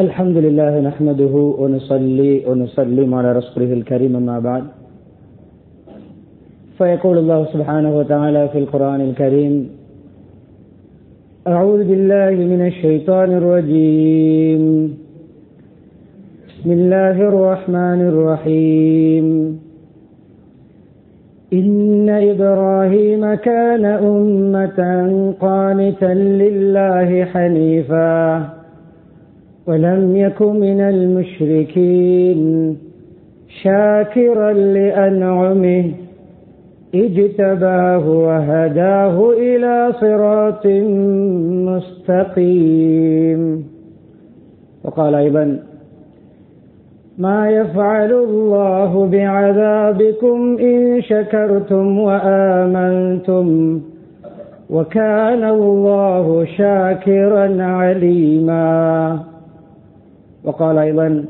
الحمد لله نحمده ونصلي ونسلم على رسوله الكريم أما بعد. فيقول الله سبحانه وتعالى في القرآن الكريم أعوذ بالله من الشيطان الرجيم. بسم الله الرحمن الرحيم. إن إبراهيم كان أمة قانتا لله حنيفا. ولم يك من المشركين شاكرا لأنعمه اجتباه وهداه إلى صراط مستقيم. وقال أيضا ما يفعل الله بعذابكم إن شكرتم وآمنتم وكان الله شاكرا عليما. وقال أيضا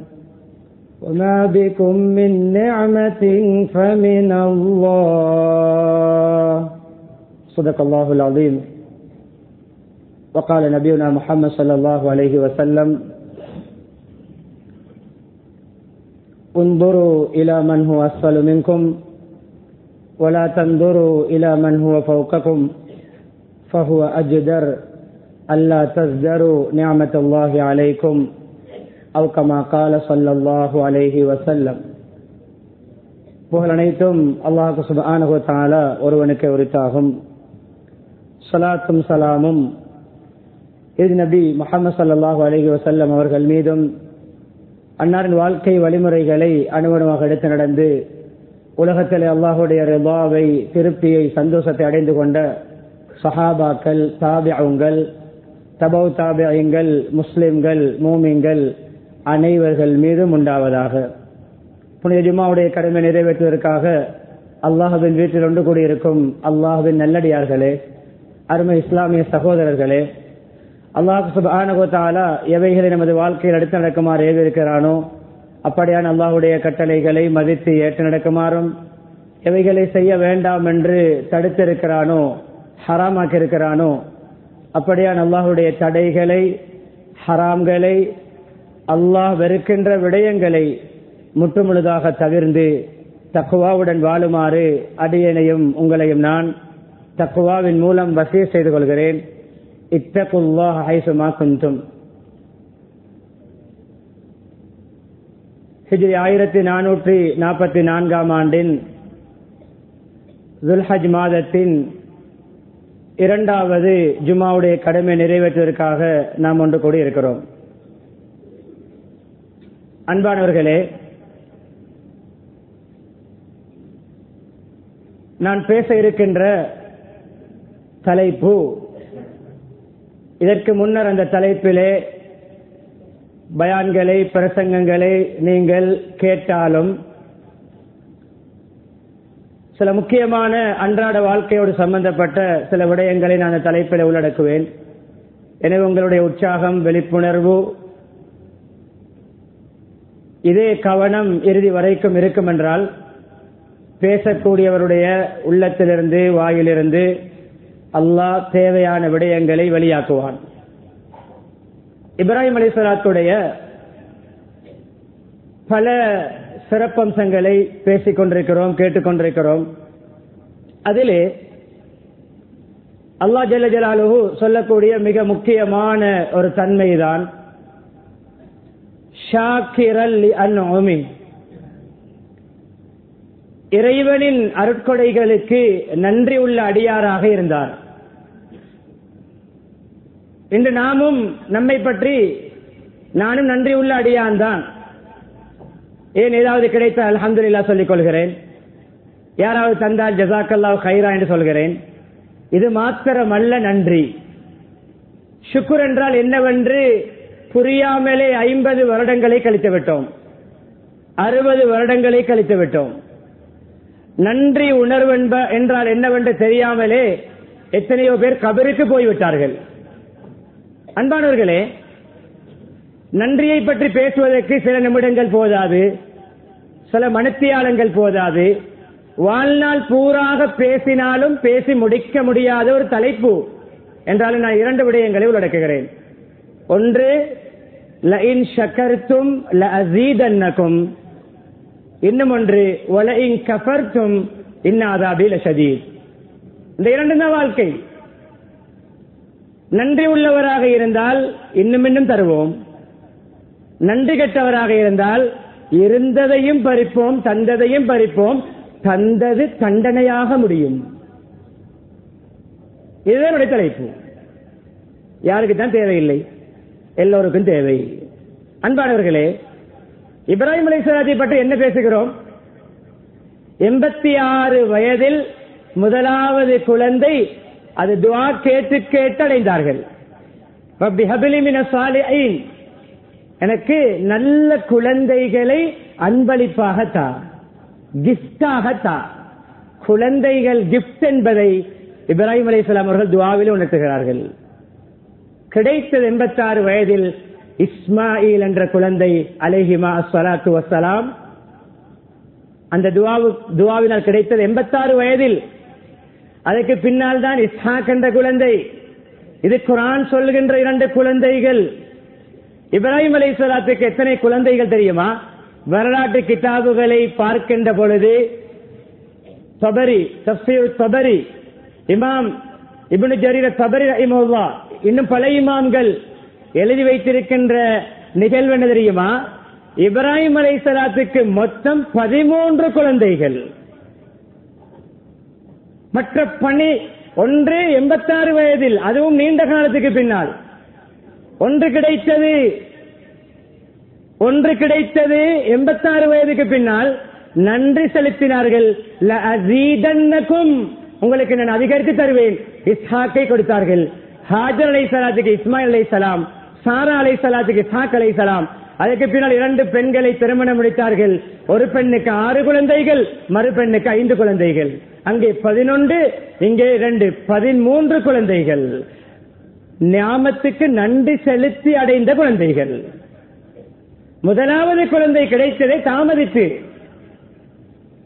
وما بكم من نعمة فمن الله. صدق الله العظيم. وقال نبينا محمد صلى الله عليه وسلم انظروا إلى من هو أسفل منكم ولا تنظروا إلى من هو فوقكم فهو أجدر ألا تزدروا نعمة الله عليكم. أو كما قال صلى الله عليه وسلم புகழ் அனைத்தும் அல்லாஹு சுபானு தாலா ஒருவனுக்கு உரித்தாகும் சலாத்தும் சலாமும் இது நபி முகமது சல்லாஹூ அலஹி வசல்லம் அவர்கள் மீதும் அன்னாரின் வாழ்க்கை வழிமுறைகளை அனுகுணமாக எடுத்து நடந்து உலகத்தில் அல்லாஹுடைய ரிபாவை திருப்தியை சந்தோஷத்தை அடைந்து கொண்ட சஹாபாக்கள் தாபியங்கள் தபௌ தாபியங்கள் முஸ்லிம்கள் மூமிங்கள் அனைவர்கள் மீதும் உண்டாவதாக. புனித ஜுமாவுடைய கடமை நிறைவேற்றுவதற்காக அல்லாஹுவின் வீட்டில் ஒன்று கூடியிருக்கும் அல்லாஹுவின் நல்லடியார்களே அருமை இஸ்லாமிய சகோதரர்களே அல்லாஹு சுபானகோத்தாலா எவைகளை நமது வாழ்க்கையில் அடுத்து நடக்குமாறு ஏவிருக்கிறானோ அப்படியான அல்லாஹுடைய கட்டளைகளை மதித்து ஏற்று நடக்குமாறும் எவைகளை செய்ய வேண்டாம் என்று தடுத்திருக்கிறானோ ஹராமாக்கி இருக்கிறானோ அப்படியான அல்லாஹுடைய தடைகளை ஹராம்களை அல்லாஹ் வெறுக்கின்ற விடயங்களை முற்றுமுழுதாக தவிர்ந்து தக்குவாவுடன் வாழுமாறு அடியனையும் உங்களையும் நான் தக்குவாவின் மூலம் வசதி செய்து கொள்கிறேன். இத்தகுல்லாஹ் ஹைசுமா குந்தும் ஹிஜ்ரி ஆயிரத்தி நானூற்றி நாற்பத்தி நான்காம் ஆண்டின் துல்ஹஜ் மாதத்தின் இரண்டாவது ஜுமாவுடைய கடமை நிறைவேற்றுவதற்காக நாம் ஒன்று கூடி இருக்கிறோம் அன்பானவர்களே நான் பேச இருக்கின்ற தலைப்பு இதற்கு முன்னர் அந்த தலைப்பிலே பயான்களை பிரசங்கங்களை நீங்கள் கேட்டாலும் சில முக்கியமான அன்றாட வாழ்க்கையோடு சம்பந்தப்பட்ட சில விடயங்களை நான் அந்த தலைப்பில் உள்ளடக்குவேன். எனவே உங்களுடைய உற்சாகம் விழிப்புணர்வு இதே கவனம் இறுதி வரைக்கும் இருக்கும் என்றால் பேசக்கூடியவருடைய உள்ளத்திலிருந்து வாயிலிருந்து அல்லாஹ் தேவையான விடயங்களை வெளியாக்குவான். இப்ராஹிம் அலிஸ்வலாத்துடைய பல சிறப்பம்சங்களை பேசிக் கொண்டிருக்கிறோம் கேட்டுக்கொண்டிருக்கிறோம். அதிலே அல்லா ஜல்ல ஜலாலு சொல்லக்கூடிய மிக முக்கியமான ஒரு தன்மைதான் இறைவனின் அருட்கொடைகளுக்கு நன்றி உள்ள அடியாராக இருந்தார். இன்று நாமும் நம்மை பற்றி நானும் நன்றி உள்ள அடியான் தான். ஏன் ஏதாவது கிடைத்த அலமதுல்லா சொல்லிக் கொள்கிறேன். யாராவது தந்தால் ஜசாக்கல்லா ஹைரா என்று சொல்கிறேன். இது மாத்திரமல்ல நன்றி. சுக்குர் என்றால் என்னவென்று புரியாமலே ஐம்பது வருடங்களை கழித்து விட்டோம். அறுபது வருடங்களை கழித்து விட்டோம். நன்றி உணர்வு என்றால் என்னவென்று தெரியாமலே எத்தனையோ பேர் கபருக்கு போய்விட்டார்கள். அன்பானவர்களே நன்றியை பற்றி பேசுவதற்கு சில நிமிடங்கள் போதாது. சில மனத்தியாலங்கள் போதாது. வாழ்நாள் பூராக பேசினாலும் பேசி முடிக்க முடியாத ஒரு தலைப்பு என்றாலும் நான் இரண்டு விடயங்களை உள்ளடக்குகிறேன். ஒன்று லஇன் ஷக்கர்த்தும் லஅஸீதன்னகும். இன்னும் ஒன்று வலஇன் கஃபர்த்தும் இன்னாதாபி லசதி இந்த இரண்டு தான் வாழ்க்கை. நன்றி உள்ளவராக இருந்தால் இன்னும் இன்னும் தருவோம். நன்றி கெட்டவராக இருந்தால் இருந்ததையும் பறிப்போம் தந்ததையும் பறிப்போம் தந்தது தண்டனையாக முடியும். இதுதான் தலைப்பு. யாருக்கு தான் தேவையில்லை. எல்லோருக்கும் தேவை. அன்பானவர்களே இப்ராஹிம் அலைசலாத்தை பற்றி என்ன பேசுகிறோம்? எண்பத்தி ஆறு வயதில் முதலாவது குழந்தை அது துவா கேட்டு கேட்டு அடைந்தார்கள். எனக்கு நல்ல குழந்தைகளை அன்பளிப்பாக தா கிஃப்டாக தா குழந்தைகள் கிஃப்ட் என்பதை இப்ராஹிம் அலைஹிஸ்ஸலாம் அவர்கள் துவாவில் உணர்த்துகிறார்கள். கிடைத்தது எண்பத்தாறு வயதில் இஸ்மாயில் என்ற குழந்தை அலைஹிமா அஸ்வலாத்து வசலாம் அந்த துவாவு துவாவினால் கிடைத்தது எண்பத்தாறு வயதில். அதற்கு பின்னால் தான் இஸ்ஹாக் என்ற குழந்தை. இது குரான் சொல்கின்ற இரண்டு குழந்தைகள். இப்ராஹிம் அலை சலாத்துக்கு எத்தனை குழந்தைகள் தெரியுமா? வரலாற்று கிதாபுகளை பார்க்கின்ற பொழுது தொபரி தப்சீர் தபரி இமாம் இபுனு ஜரீர தபரி ரஹிமஹுல்லா இன்னும் பல இமாம்கள் எழுதி வைத்திருக்கின்ற நிகழ்வு என்ன தெரியுமா? இப்ராஹிம் அலை சலாத்துக்கு மொத்தம் பதிமூன்று குழந்தைகள். மற்ற பணி ஒன்று எண்பத்தாறு வயதில் அதுவும் நீண்ட காலத்துக்கு பின்னால். ஒன்று கிடைத்தது ஒன்று கிடைத்தது எண்பத்தாறு வயதுக்கு பின்னால். நன்றி செலுத்தினார்கள். உங்களுக்கு நான் அதிகரித்து தருவேன். இஸ்ஹாக்கை கொடுத்தார்கள். ஹாஜர் அலை சலாத்துக்கு இஸ்மாயில் அலை சலாம் சாரா அலை சலாத்துக்கு சாக் அலை சலாம் அதற்கு பின்னால் இரண்டு பெண்களை திருமணம் முடித்தார்கள். ஒரு பெண்ணுக்கு ஆறு குழந்தைகள் மறு பெண்ணுக்கு ஐந்து குழந்தைகள். அங்கே பதினொன்று இங்கே இரண்டு பதிமூன்று குழந்தைகள். ஞாமத்துக்கு நன்றி செலுத்தி அடைந்த குழந்தைகள். முதலாவது குழந்தை கிடைத்ததை தாமதித்து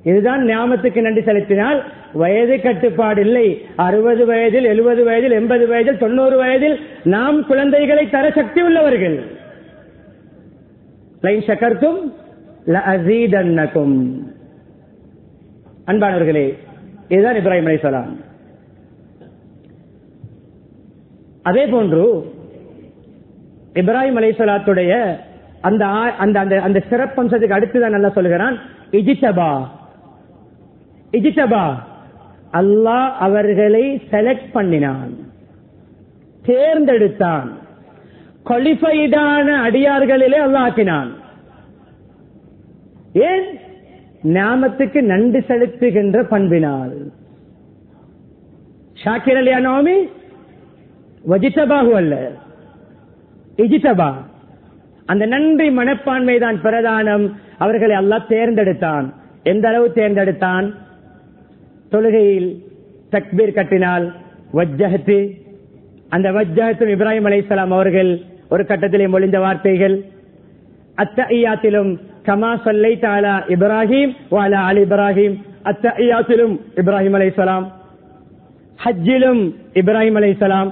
இதுதான் ஞாபகத்துக்கு நன்றி செலுத்தினால் வயது கட்டுப்பாடு இல்லை. அறுபது வயதில் எழுபது வயதில் எண்பது வயதில் தொண்ணூறு வயதில் நாம் குழந்தைகளை தர சக்தி உள்ளவர்கள். லைன் சக்கர்த்தும் அன்பானவர்களே இதுதான் இப்ராஹிம் அலைஹிஸ்ஸலாம் அதே போன்று இப்ராஹிம் அலைஹிஸ்ஸலாத்துடைய அந்த ஆ- அந்த அந்த அந்த சிறப்பம்சத்துக்கு அடுத்துதான் நல்லா சொல்கிறான் இஜித்தபா இஜித்தபா அல்லாஹ் அவர்களை செலக்ட் பண்ணினான். தேர்ந்தெடுத்தான். குவாலிஃபைடான அடியார்களிலே அல்லாக்கினான் ஏன்? நாமத்துக்கு நன்றி செலுத்துகின்ற பண்பினால். ஷாக்கிர் அலியா நோமி வஜித்தபாகு அல்ல. இஜித்தபா. அந்த நன்றி மனப்பான்மை தான் பிரதானம். அவர்களை அல்லாஹ் தேர்ந்தெடுத்தான். எந்த அளவு தேர்ந்தெடுத்தான்? தொழுகையில் தக்பீர் கட்டினால் வஜ்ஜகத்து அந்த வஜ்ஜகத்தும் இப்ராஹிம் அலைஹிஸ்ஸலாம் அவர்கள் ஒரு கட்டத்திலே மொழிந்த வார்த்தைகள். அத்தஐயாத்திலும் கமா சொல்லை தாலா இப்ராஹிம் வாலா அலி இப்ராஹிம். அத்தஐயாத்திலும் இப்ராஹிம் அலைஹிஸ்ஸலாம் ஹஜ்ஜிலும் இப்ராஹிம் அலைஹிஸ்ஸலாம்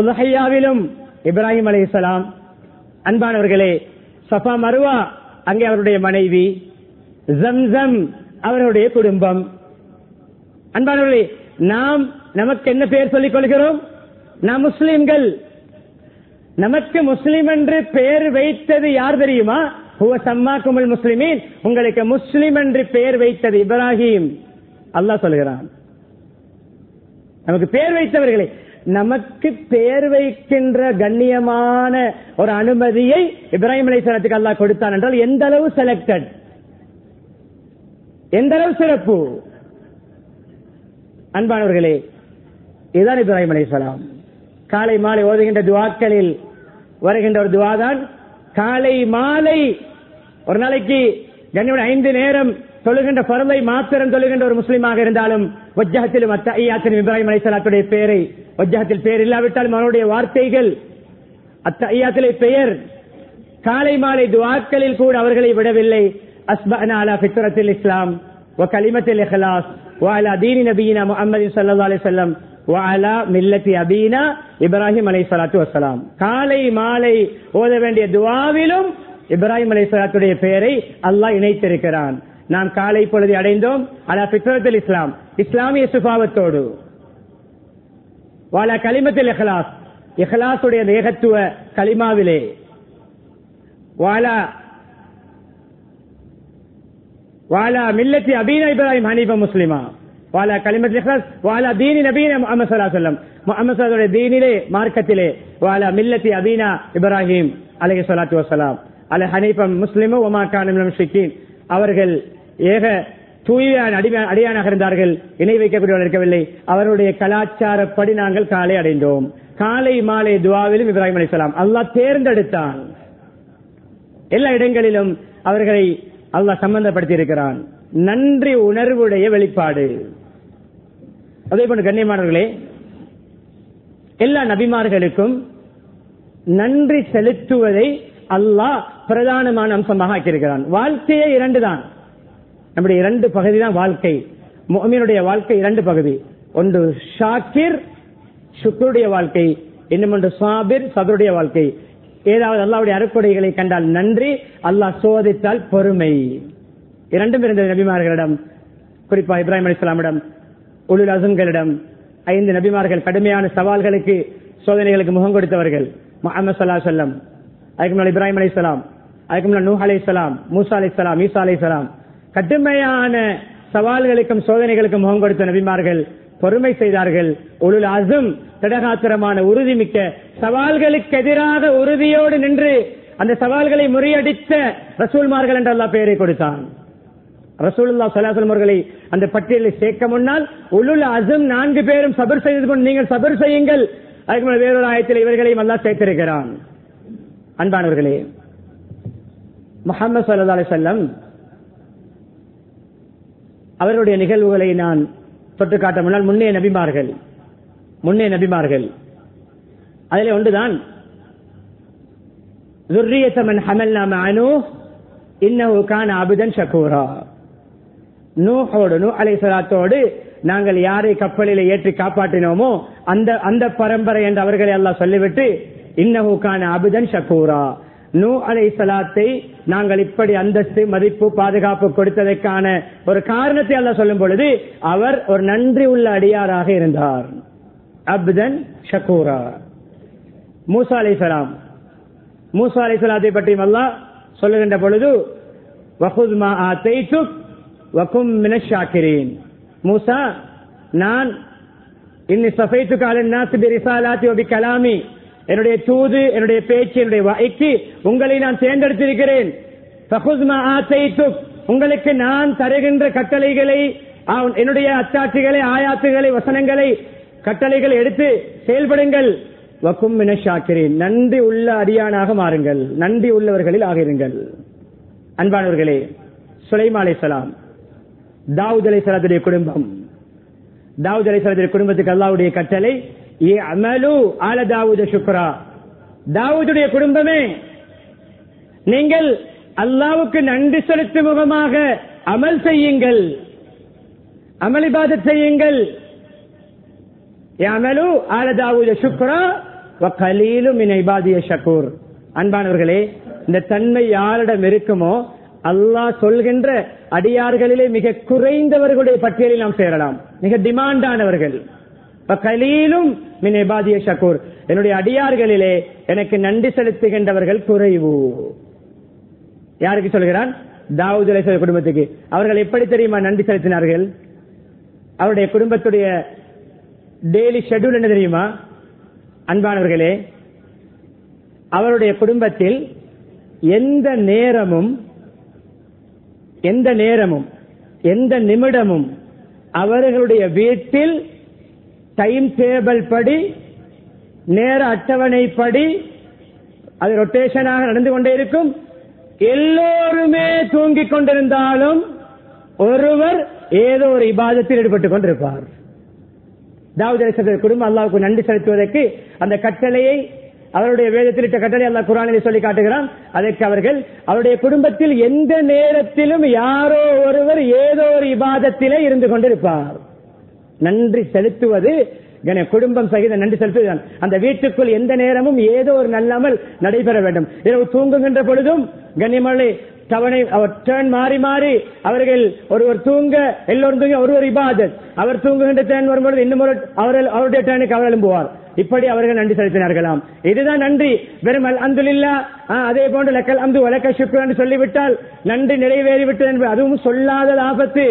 உலஹையாவிலும் இப்ராஹிம் அலைஹிஸ்ஸலாம் அன்பானவர்களே சஃபா மருவா அங்கே அவருடைய மனைவி. ஜம்சம் அவருடைய குடும்பம். அன்பானவர்களே நாம் நமக்கு என்ன பெயர் சொல்லிக் கொள்கிறோம்? நாம் முஸ்லிம்கள். நமக்கு முஸ்லிம் என்று பெயர் வைத்தது யார் தெரியுமா? ஹுவ குமல் முஸ்லிமின். உங்களுக்கு முஸ்லிம் என்று பெயர் வைத்தது இப்ராஹிம். அல்லாஹ் சொல்கிறான். நமக்கு பெயர் வைத்தவர்களே நமக்கு பெயர் வைக்கின்ற கண்ணியமான ஒரு அனுமதியை இப்ராஹிம் அலைஹிஸ்ஸலாத்துக்கு அல்லாஹ் கொடுத்தான் என்றால் எந்த அளவு செலக்டட் எந்த அளவு சிறப்பு? அன்பானவர்களே இதுதான் இப்ராஹிம் அலி காலை மாலை ஓதுகின்ற துவாக்களில் வருகின்ற ஒரு துவாதான் காலை மாலை ஒரு நாளைக்கு கண்ணியோட ஐந்து நேரம் தொழுகின்ற பருளை மாத்திரம் தொழுகின்ற ஒரு முஸ்லீமாக இருந்தாலும் ஒஜ்ஜகத்திலும் அத்தையாத்தின் இப்ராஹிம் அலி பெயரை ஒஜ்ஜகத்தில் பெயர் இல்லாவிட்டாலும் அவனுடைய வார்த்தைகள் அத்தையாத்திலே பெயர் காலை மாலை துவாக்களில் கூட அவர்களை விடவில்லை. அஸ்பனா அலா பித்ரத்தில் இஸ்லாம் ஒ கலிமத்தில் இஹ்லாஸ் وعلى دين نبينا محمد صلى الله عليه وسلم வாலா மில்லத்தி அபீனா இப்ராஹிம் அலை சலாத்து வசலாம் காலை மாலை ஓத வேண்டிய துவாவிலும் இப்ராஹிம் அலை சலாத்துடைய பெயரை அல்லாஹ் இணைத்திருக்கிறான் நாம் காலை பொழுது அடைந்தோம் அலா பித்ரத்தில் இஸ்லாம் இஸ்லாமிய சுபாவத்தோடு வாலா கலிமத்தில் இஹ்லாஸ் இஹ்லாசுடைய ஏகத்துவ கலிமாவிலே வாலா வாலா மில்லத்தி அபீனா இப்ராஹிம் ஹனீஃபா முஸ்லிமா வாலா கலிமத் இஹ்லாஸ் வாலா தீனி நபீன முஹம்மது ஸல்லல்லாஹு அலைஹி வஸல்லம் முஹம்மது தீனிலே மார்க்கத்திலே வாலா மில்லத்தி அபீனா இப்ராஹிம் அலைஹி ஸலாத்து வஸலாம் அல ஹனீஃபா முஸ்லிமு வமா கான மினல் முஷ்ரிக்கீன் அவர்கள் ஏக தூய்மையான அடிமை- அடியானாக இருந்தார்கள். இணை வைக்கக்கூடியவர்கள் இருக்கவில்லை. அவருடைய கலாச்சாரப்படி நாங்கள் காலை அடைந்தோம். காலை மாலை துவாவிலும் இப்ராஹிம் அலைஹிஸ்ஸலாம் அல்லாஹ் தேர்ந்தெடுத்தான். எல்லா இடங்களிலும் அவர்களை அல்லாஹ் சம்பந்தப்படுத்தி இருக்கிறான் நன்றி உணர்வுடைய வெளிப்பாடு. அதே போன்று கண்ணியமானவர்களே எல்லா நபிமார்களுக்கும் நன்றி செலுத்துவதை அல்லாஹ் பிரதானமான அம்சமாக ஆக்கியிருக்கிறான். வாழ்க்கையே இரண்டு தான் நம்முடைய இரண்டு பகுதி தான் வாழ்க்கை. முஃமினுடைய வாழ்க்கை இரண்டு பகுதி. ஒன்று ஷாக்கிர் சுக்கருடைய வாழ்க்கை. இன்னும் ஒன்று சாபிர் சதுருடைய வாழ்க்கை. ஏதாவது அல்லாவுடைய அருக்குடைகளை கண்டால் நன்றி. அல்லாஹ் சோதித்தால் பொறுமை. இரண்டும் இருந்த நபிமார்களிடம். குறிப்பா இப்ராஹிம் அலிஸ்லாமிடம் உலுல் அசம்களிடம் ஐந்து நபிமார்கள் கடுமையான சவால்களுக்கு சோதனைகளுக்கு முகம் கொடுத்தவர்கள். முகமது சல்லா சொல்லம் அதுக்கு முன்னால் இப்ராஹிம் அலைஹிஸ்ஸலாம் அதுக்கு முன்னால் நூஹ் அலைஹிஸ்ஸலாம் மூசா அலைஹிஸ்ஸலாம் ஈசா அலைஹிஸ்ஸலாம் கடுமையான சவால்களுக்கும் சோதனைகளுக்கும் முகம் கொடுத்த நபிமார்கள் பொறுமை செய்தார்கள். உலுல் அசும் திடகாத்திரமான உறுதிமிக்க சவால்களுக்கு எதிராக உறுதியோடு நின்று அந்த சவால்களை முறியடித்த ரசூல்மார்கள் என்று அல்லாஹ் பெயரை கொடுத்தான். ரசூலுல்லா சலாசலம் அவர்களை அந்த பட்டியலில் சேர்க்க முன்னால் உலுல் அசும் நான்கு பேரும் சபர் செய்தது கொண்டு நீங்கள் சபர் செய்யுங்கள். அதுக்கு வேறொரு ஆயத்தில் இவர்களையும் அல்லா சேர்த்திருக்கிறான். அன்பானவர்களே முகமது சல்லா அலி செல்லம் அவருடைய நிகழ்வுகளை நான் தொட்டு காட்ட முன்னால் முன்னே நபிமார்கள். முன்னே நபிமார்கள். அதில் ஒன்றுதான். துர்ரியத்தமன் ஹமல் நாம அனு இன்னுக்கான அபுதன் ஷக்கூரா நூஹோடு நூ அலை சலாத்தோடு நாங்கள் யாரை கப்பலில் ஏற்றி காப்பாற்றினோமோ அந்த அந்த பரம்பரை என்று அவர்களை எல்லாம் சொல்லிவிட்டு இன்னஹுக்கான அபுதன் ஷக்கூரா நூ அலை சலாத்தை நாங்கள் இப்படி அந்தஸ்து மதிப்பு பாதுகாப்பு கொடுத்ததற்கான ஒரு காரணத்தை அல்ல சொல்லும் பொழுது அவர் ஒரு நன்றி உள்ள அடியாராக இருந்தார். அப்தன் ஷக்கூரா மூசா அலை சலாம். மூசா அலை சலாத்தை பற்றியும் அல்லாஹ் சொல்லுகின்ற பொழுது வகுத் ஆத்தை ஆத்தைத்துக் வகும் மினஷ் மூசா நான் இன்னி சஃபைத்து காலன் நாசி பிரிசாலாத்தி ஒபி கலாமி என்னுடைய தூது என்னுடைய பேச்சு என்னுடைய வாய்க்கு உங்களை நான் தேர்ந்தெடுத்திருக்கிறேன். மா உங்களுக்கு நான் தருகின்ற கட்டளைகளை ஆ, என்னுடைய அத்தாட்சிகளை ஆயாத்துகளை வசனங்களை கட்டளைகளை எடுத்து செயல்படுங்கள். வக்கும் மின நன்றி உள்ள அரியானாக மாறுங்கள். நன்றி உள்ளவர்களில் ஆகிருங்கள். அன்பானவர்களே சுலைமா அலைஹிஸ்ஸலாம் தாவூத் அலைஹிஸ்ஸலாத்துடைய குடும்பம். தாவூத் அலைஹிஸ்ஸலாத்துடைய குடும்பத்துக்கு அல்லாவுடைய கட்டளை அமலு ஆல தாவூத சுக்ரா தாவூதுடைய குடும்பமே நீங்கள் அல்லாவுக்கு நன்றி செலுத்தும் முகமாக அமல் செய்யுங்கள். அமளிபாத செய்யுங்கள். அமலு ஆல தாவூத சுக்ரா வகலீலு மின் ஷக்கூர் அன்பானவர்களே இந்த தன்மை யாரிடம் இருக்குமோ அல்லாஹ் சொல்கின்ற அடியார்களிலே மிக குறைந்தவர்களுடைய பட்டியலில் நாம் சேரலாம். மிக டிமாண்டானவர்கள். கலீலும் மின் இபாதிய ஷக்கூர் என்னுடைய அடியார்களிலே எனக்கு நன்றி செலுத்துகின்றவர்கள் குறைவு. யாருக்கு சொல்கிறான்? தாவூத் குடும்பத்துக்கு. அவர்கள் எப்படி தெரியுமா நன்றி செலுத்தினார்கள்? அவருடைய குடும்பத்துடைய டெய்லி ஷெட்யூல் என்ன தெரியுமா? அன்பானவர்களே அவருடைய குடும்பத்தில் எந்த நேரமும் எந்த நேரமும் எந்த நிமிடமும் அவர்களுடைய வீட்டில் டைம் டேபிள் படி நேர அட்டவணைப்படி அது ரொட்டேஷனாக நடந்து கொண்டே இருக்கும். எல்லோருமே தூங்கிக் கொண்டிருந்தாலும் ஒருவர் ஏதோ ஒரு இபாதத்தில் ஈடுபட்டுக் கொண்டிருப்பார். தாவூத் குடும்பம் அல்லாவுக்கு நன்றி செலுத்துவதற்கு அந்த கட்டளையை அவருடைய வேதத்தில் இட்ட கட்டளை அல்லா குரானிலே சொல்லி காட்டுகிறான். அதற்கு அவர்கள் அவருடைய குடும்பத்தில் எந்த நேரத்திலும் யாரோ ஒருவர் ஏதோ ஒரு இபாதத்திலே இருந்து கொண்டிருப்பார். நன்றி செலுத்துவது குடும்பம் சகித நன்றி செலுத்துவதுதான். அந்த வீட்டுக்குள் எந்த நேரமும் ஏதோ ஒரு நல்லாமல் நடைபெற வேண்டும். இரவு தூங்குகின்ற பொழுதும் கண்ணியமலை தவணை அவர் டேர்ன் மாறி மாறி அவர்கள் ஒருவர் தூங்க எல்லோரும் தூங்க ஒருவர் இபாதத். அவர் தூங்குகின்ற டேர்ன் வரும்பொழுது இன்னும் ஒரு அவர்கள் அவருடைய டேர்னுக்கு அவர் எழும்புவார். இப்படி அவர்கள் நன்றி செலுத்தினார்களாம். இதுதான் நன்றி. வெறும் அந்துலில்லா அதே போன்று லக்கல் அந்து வழக்க சுக்கு என்று சொல்லிவிட்டால் நன்றி நிறைவேறிவிட்டது என்பது அதுவும் சொல்லாத ஆபத்து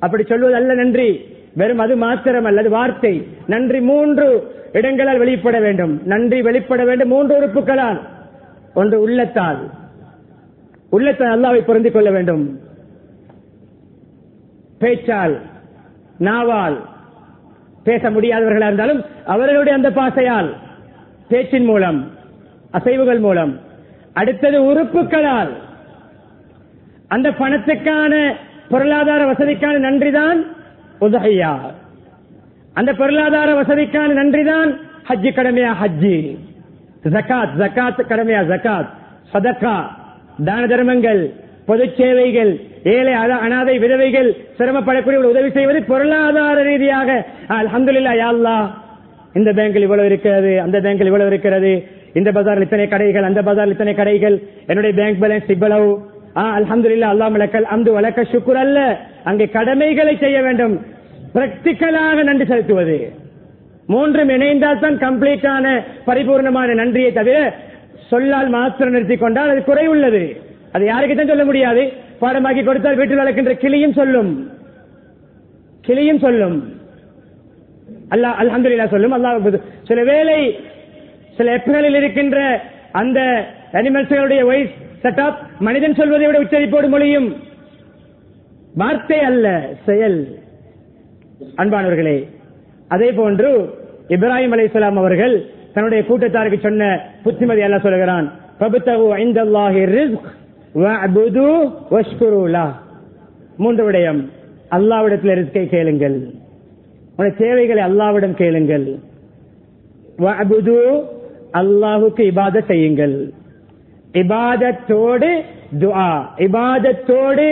அப்படி சொல்வது அல்ல நன்றி. வெறும் அது மாத்திரம் அல்லது வார்த்தை. நன்றி மூன்று இடங்களால் வெளிப்பட வேண்டும். நன்றி வெளிப்பட வேண்டும் மூன்று உறுப்புகளால். ஒன்று உள்ளத்தால். உள்ளத்தால் அல்லாவை பொருந்திக் கொள்ள வேண்டும். பேச்சால். நாவால். பேச முடியாதவர்களா இருந்தாலும் அவர்களுடைய அந்த பாசையால். பேச்சின் மூலம். அசைவுகள் மூலம். அடுத்தது உறுப்புகளால். அந்த பணத்துக்கான பொருளாதார வசதிக்கான நன்றிதான் உதகையா அந்த பொருளாதார வசதிக்கான நன்றிதான் ஹஜ்ஜி கடமையா ஹஜ்ஜி. ஜக்காத் ஜக்காத் கடமையா ஜக்காத். சதக்கா தான தர்மங்கள் பொது சேவைகள் ஏழை அனாதை விதவைகள் சிரமப்படக்கூடிய உதவி செய்வது பொருளாதார ரீதியாக. அல்ஹம்துலில்லா யா அல்லாஹ். இந்த பேங்கில் இவ்வளவு இருக்கிறது அந்த பேங்கில் இவ்வளவு இருக்கிறது. இந்த பஜாரில் இத்தனை கடைகள் அந்த பஜாரில் இத்தனை கடைகள். என்னுடைய பேங்க் பேலன்ஸ் இவ்வளவு. அலமதுல்லா அல்லாஹ் மலக்கல் அம்து வழக்க சுக்குர் அல்ல. அங்கே கடமைகளை செய்ய வேண்டும். பிராக்டிக்கலாக நன்றி செலுத்துவது. மூன்றும் இணைந்தால் தான் கம்ப்ளீட்டான பரிபூர்ணமான நன்றியை தவிர சொல்லால் மாத்திரம் நிறுத்திக் கொண்டால் அது குறைவுள்ளது. அது யாருக்கு தான் சொல்ல முடியாது. பாடமாக்கி கொடுத்தால் வீட்டில் வளர்க்கின்ற கிளியும் சொல்லும். கிளியும் சொல்லும். அல்லாஹ் அலமதுல்லா சொல்லும். அல்லாஹ் சில வேளை சில எப்புகளில் இருக்கின்ற அந்த அனிமல்ஸ்களுடைய வயசு சட்டாப் மனிதன் சொல்வதை விட உச்சரிப்போடு மொழியும். வார்த்தை அல்ல செயல். அன்பானவர்களே அதே போன்று இப்ராஹிம் அலைஹிஸ்ஸலாம் அவர்கள் தன்னுடைய கூட்டத்தாருக்கு சொன்ன புத்திமதி அல்ல சொல்கிறான் மூன்று விடயம். அல்லாவிடத்தில் ரிஸ்கை கேளுங்கள். உங்களுடைய தேவைகளை அல்லாவிடம் கேளுங்கள். அல்லாஹுக்கு இபாத செய்யுங்கள். இபாதத்தோடு துஆ இபாதத்தோடு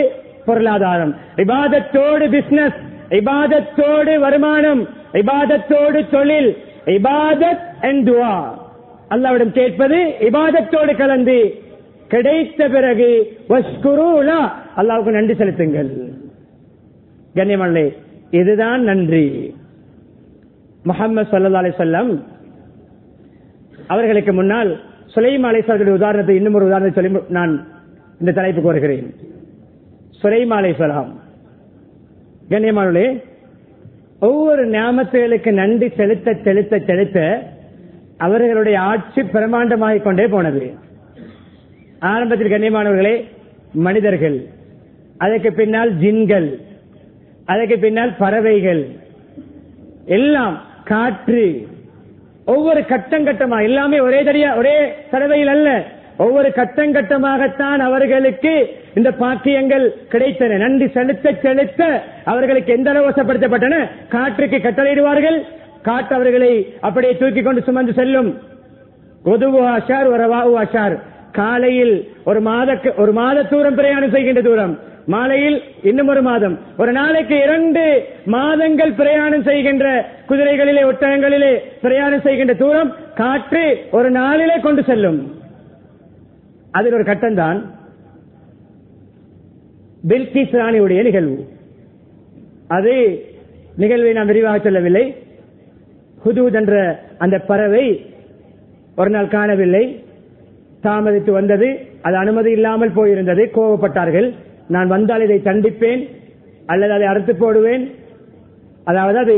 பொருளாதாரம் இபாதத்தோடு பிசினஸ் இபாதத்தோடு வருமானம் இபாதத்தோடு தொழில் இபாதத் அண்ட் துஆ. அல்லாவிடம் கேட்பது இபாதத்தோடு கலந்து கிடைத்த பிறகு அல்லாவுக்கு நன்றி செலுத்துங்கள். கண்ணியமல்லே இதுதான் நன்றி. முகமது சல்லா அலிசல்லம் அவர்களுக்கு முன்னால் சுலைம் அலைசாலுடைய உதாரணத்தை இன்னும் ஒரு உதாரணத்தை சொல்லி நான் இந்த தலைப்புக்கு வருகிறேன். சுலைம் அலைசலாம் கண்ணியமானே ஒவ்வொரு ஞாபகத்துகளுக்கு நன்றி செலுத்த செலுத்த செலுத்த அவர்களுடைய ஆட்சி பிரமாண்டமாகிக் கொண்டே போனது. ஆரம்பத்தில் கண்ணியமானவர்களே மனிதர்கள் அதற்கு பின்னால் ஜின்கள் அதற்கு பின்னால் பறவைகள் எல்லாம் காற்று ஒவ்வொரு கட்டம் கட்டமா எல்லாமே ஒரே தடியா ஒரே தடவையில் அல்ல. ஒவ்வொரு கட்டம் கட்டமாகத்தான் அவர்களுக்கு இந்த பாக்கியங்கள் கிடைத்தன. நன்றி செலுத்த செலுத்த அவர்களுக்கு எந்த அளவு வசப்படுத்தப்பட்டன? காற்றுக்கு கட்டளையிடுவார்கள். காற்று அவர்களை அப்படியே தூக்கி கொண்டு சுமந்து செல்லும். ஒதுவு அஷார் வரவாவு காலையில் ஒரு மாத ஒரு மாத தூரம் பிரயாணம் செய்கின்ற தூரம். மாலையில் இன்னும் ஒரு மாதம். ஒரு நாளைக்கு இரண்டு மாதங்கள் பிரயாணம் செய்கின்ற குதிரைகளிலே ஒட்டகங்களிலே பிரயாணம் செய்கின்ற தூரம் காற்று ஒரு நாளிலே கொண்டு செல்லும். அதில் ஒரு கட்டம்தான் பில்கிஸ் ராணியுடைய நிகழ்வு. அது நிகழ்வை நான் விரிவாக சொல்லவில்லை. ஹுதூத் என்ற அந்த பறவை ஒரு நாள் காணவில்லை. தாமதித்து வந்தது. அது அனுமதி இல்லாமல் போயிருந்தது. கோவப்பட்டார்கள். நான் வந்தால் இதை தண்டிப்பேன் அல்லது அதை அறுத்து போடுவேன். அதாவது அது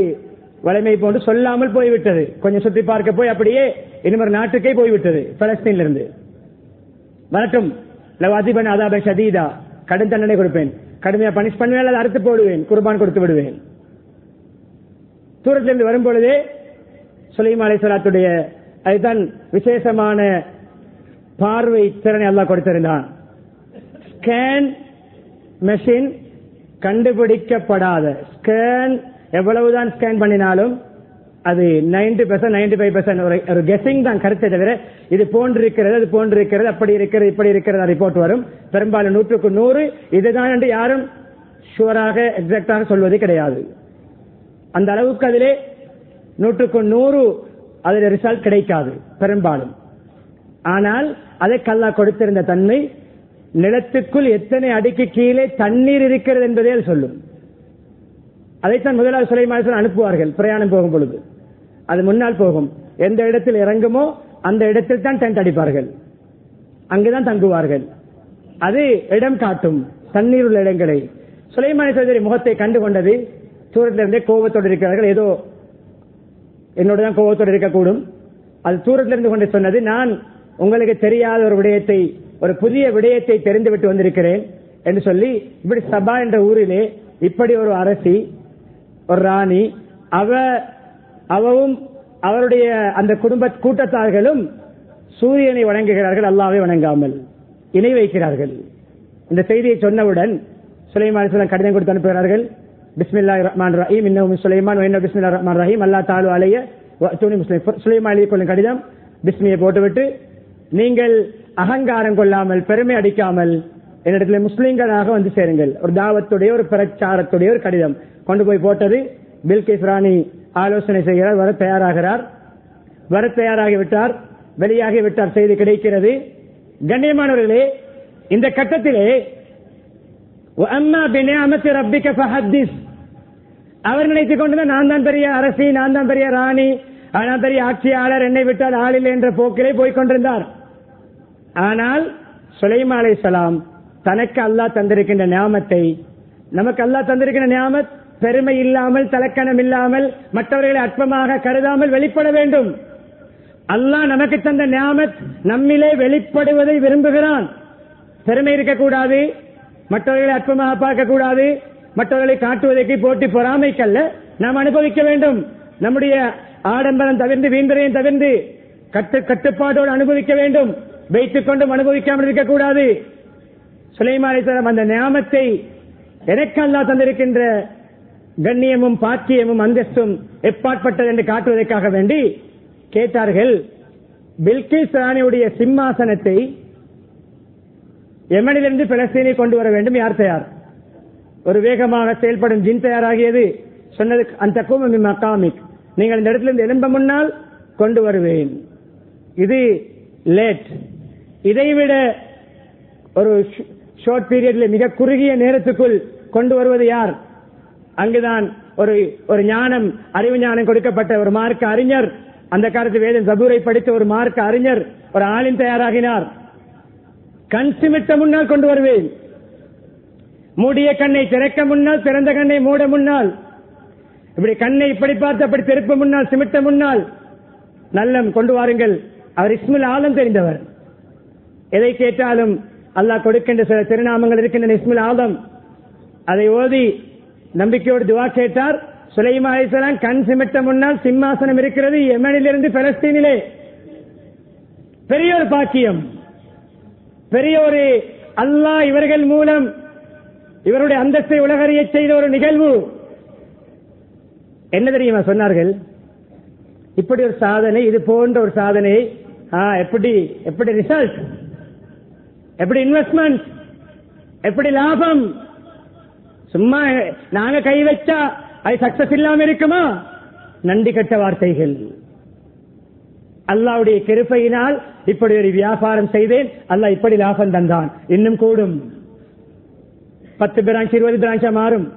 வலிமை போன்று சொல்லாமல் போய்விட்டது. கொஞ்சம் சுற்றி பார்க்க போய் அப்படியே இனிமர் நாட்டுக்கே போய்விட்டது பலஸ்தீன்ல இருந்து வரட்டும் அதிபன் அதாபை சதீதா கடும் தண்டனை கொடுப்பேன். கடுமையா பனிஷ் பண்ணுவேன் அல்லது அறுத்து போடுவேன் குர்பான் கொடுத்து விடுவேன். தூரத்திலிருந்து வரும்பொழுதே சுலைமா அலைசலாத்துடைய அதுதான் விசேஷமான பார்வை திறனை எல்லாம் கொடுத்திருந்தான். ஸ்கேன் மெஷின் கண்டுபிடிக்கப்படாத. ஸ்கேன் எவ்வளவுதான் ஸ்கேன் பண்ணினாலும் அது ninety percent ninety five percent ஒரு கெஸிங் தான் கருத்தை தவிர இது போன்றிருக்கிறது அது போன்றிருக்கிறது அப்படி இருக்கிறது இப்படி இருக்கிறது ரிப்போர்ட் வரும். பெரும்பாலும் நூற்றுக்கு நூறு இதுதான் என்று யாரும் ஷுவராக எக்ஸாக்டாக சொல்வது கிடையாது. அந்த அளவுக்கு அதிலே நூற்றுக்கு நூறு அதில் ரிசல்ட் கிடைக்காது பெரும்பாலும். ஆனால் அதற்கு அல்லாஹ் கொடுத்திருந்த தன்மை நிலத்துக்குள் எத்தனை அடிக்கு கீழே தண்ணீர் இருக்கிறது என்பதே சொல்லும். அதைத்தான் முதலாவது சுலைமான் அனுப்புவார்கள் பிரயாணம் போகும் பொழுது. அது முன்னால் போகும். எந்த இடத்தில் இறங்குமோ அந்த இடத்தில் தான் டென்ட் அடிப்பார்கள். அங்குதான் தங்குவார்கள். அது இடம் காட்டும். தண்ணீர் உள்ள இடங்களை. சுலைமான சோதரி முகத்தை கண்டு கொண்டது தூரத்தில் கோபத்தோடு இருக்கிறார்கள். ஏதோ என்னோட தான் கோபத்தோடு இருக்கக்கூடும். அது தூரத்திலிருந்து கொண்டு சொன்னது நான் உங்களுக்கு தெரியாத ஒரு விடயத்தை ஒரு புதிய விடயத்தை தெரிந்துவிட்டு வந்திருக்கிறேன் என்று சொல்லி இப்படி சபா என்ற ஊரிலே இப்படி ஒரு அரசி ஒரு ராணி அவ அவவும் அவருடைய அந்த குடும்ப கூட்டத்தார்களும் சூரியனை வணங்குகிறார்கள் அல்லாவை வணங்காமல் இணை வைக்கிறார்கள். இந்த செய்தியை சொன்னவுடன் சுலைமான் கடிதம் கொடுத்து அனுப்புகிறார்கள். பிஸ்மில்லா ரஹ்மான் ரஹீம் இன்னும் சுலைமான் வைன பிஸ்மில்லா ரஹ்மான் ரஹீம் அல்லா தாலு அலைய துணி முஸ்லிம். சுலைமான் எழுதி கொள்ளும் கடிதம் பிஸ்மியை போட்டுவிட்டு நீங்கள் அகங்காரம் கொள்ளாமல் பெருமை அடிக்காமல் என்னிடத்துல முஸ்லீம்களாக வந்து சேருங்கள். ஒரு தாவத்துடைய ஒரு பிரச்சாரத்துடைய ஒரு கடிதம் கொண்டு போய் போட்டது பில்கிஸ் ராணி ஆலோசனை செய்கிறார் வர தயாராகிறார். வர தயாராகிவிட்டார் வெளியாகி விட்டார் செய்தி கிடைக்கிறது. கண்ணியமானவர்களே இந்த கட்டத்திலே அம்மா அவர் நினைத்துக் கொண்டுதான் நான் தான் பெரிய அரசி நான் தான் பெரிய ராணி நான் பெரிய ஆட்சியாளர் என்னை விட்டால் ஆளில் என்ற போக்கிலே போய்கொண்டிருந்தார் ஆனால் சுலைமா அலை சலாம் தனக்கு அல்லாஹ் தந்திருக்கின்ற ஞாமத்தை நமக்கு அல்லாஹ் தந்திருக்கின்ற ஞாமத் பெருமை இல்லாமல் தலக்கணம் இல்லாமல் மற்றவர்களை அற்பமாக கருதாமல் வெளிப்பட வேண்டும். அல்லாஹ் நமக்கு தந்த ஞாமத் நம்மிலே வெளிப்படுவதை விரும்புகிறான். பெருமை இருக்கக்கூடாது மற்றவர்களை அற்பமாக பார்க்கக்கூடாது மற்றவர்களை காட்டுவதற்கு போட்டி பொறாமைக்கல்ல நாம் அனுபவிக்க வேண்டும். நம்முடைய ஆடம்பரம் தவிர்ந்து வீண்பரையும் தவிர்ந்து கட்டு கட்டுப்பாட்டோடு அனுபவிக்க வேண்டும். வைத்துக் கொண்டும் அனுபவிக்காமல் இருக்கக்கூடாது. சுலைமானித்தரம் அந்த ஞாமத்தை எனக்கு அல்லா தந்திருக்கின்ற கண்ணியமும் பாக்கியமும் அந்தஸ்தும் எப்பாற்பட்டது என்று காட்டுவதற்காக வேண்டி கேட்டார்கள் பில்கிஸ் ராணியுடைய சிம்மாசனத்தை எமனிலிருந்து பிலஸ்தீனை கொண்டு வர வேண்டும். யார் தயார்? ஒரு வேகமாக செயல்படும் ஜின் தயாராகியது. சொன்னது அந்த கூமி மக்காமிக் நீங்கள் இந்த இடத்திலிருந்து எழும்ப முன்னால் கொண்டு வருவேன். இது லேட். இதைவிட ஒரு ஷார்ட் பீரியட்ல மிக குறுகிய நேரத்துக்குள் கொண்டு வருவது யார்? அங்குதான் ஒரு ஒரு ஞானம் அறிவு ஞானம் கொடுக்கப்பட்ட ஒரு மார்க்க அறிஞர் அந்த காலத்து வேதம் சபூரை படித்த ஒரு மார்க்க அறிஞர் ஒரு ஆளின் தயாராகினார். கண் சிமிட்ட முன்னால் கொண்டு வருவேன். மூடிய கண்ணை திறக்க முன்னால் திறந்த கண்ணை மூட முன்னால். இப்படி கண்ணை இப்படி பார்த்து அப்படி திருப்ப முன்னால் சிமிட்ட முன்னால். நல்லம் கொண்டு வாருங்கள். அவர் இஸ்மில் ஆலம் தெரிந்தவர். எதை கேட்டாலும் அல்லாஹ் கொடுக்கின்ற சில திருநாமங்கள் இருக்கின்றன. இஸ்மில் ஆதம். அதை ஓதி நம்பிக்கையோடு துவா கேட்டார். சுலைமா அலிசலாம் கண் சிமிட்ட முன்னால் சிம்மாசனம் இருக்கிறது. எமனிலிருந்து பலஸ்தீனிலே. பெரிய ஒரு பாக்கியம். பெரிய ஒரு அல்லாஹ் இவர்கள் மூலம் இவருடைய அந்தஸ்தை உலகறிய செய்த ஒரு நிகழ்வு. என்ன தெரியுமா சொன்னார்கள்? இப்படி ஒரு சாதனை இது போன்ற ஒரு சாதனை எப்படி எப்படி ரிசல்ட் எப்படி இன்வெஸ்ட்மெண்ட் எப்படி லாபம்? சும்மா நாங்க கை வச்சா அது சக்சஸ் இல்லாம இருக்குமா? நன்றி கட்ட வார்த்தைகள். அல்லாவுடைய கிருப்பையினால் இப்படி ஒரு வியாபாரம் செய்தேன். அல்லாஹ் இப்படி லாபம் தந்தான். இன்னும் கூடும். பத்து பிரான்ச் இருபது பிரான்ச்சா மாறும்.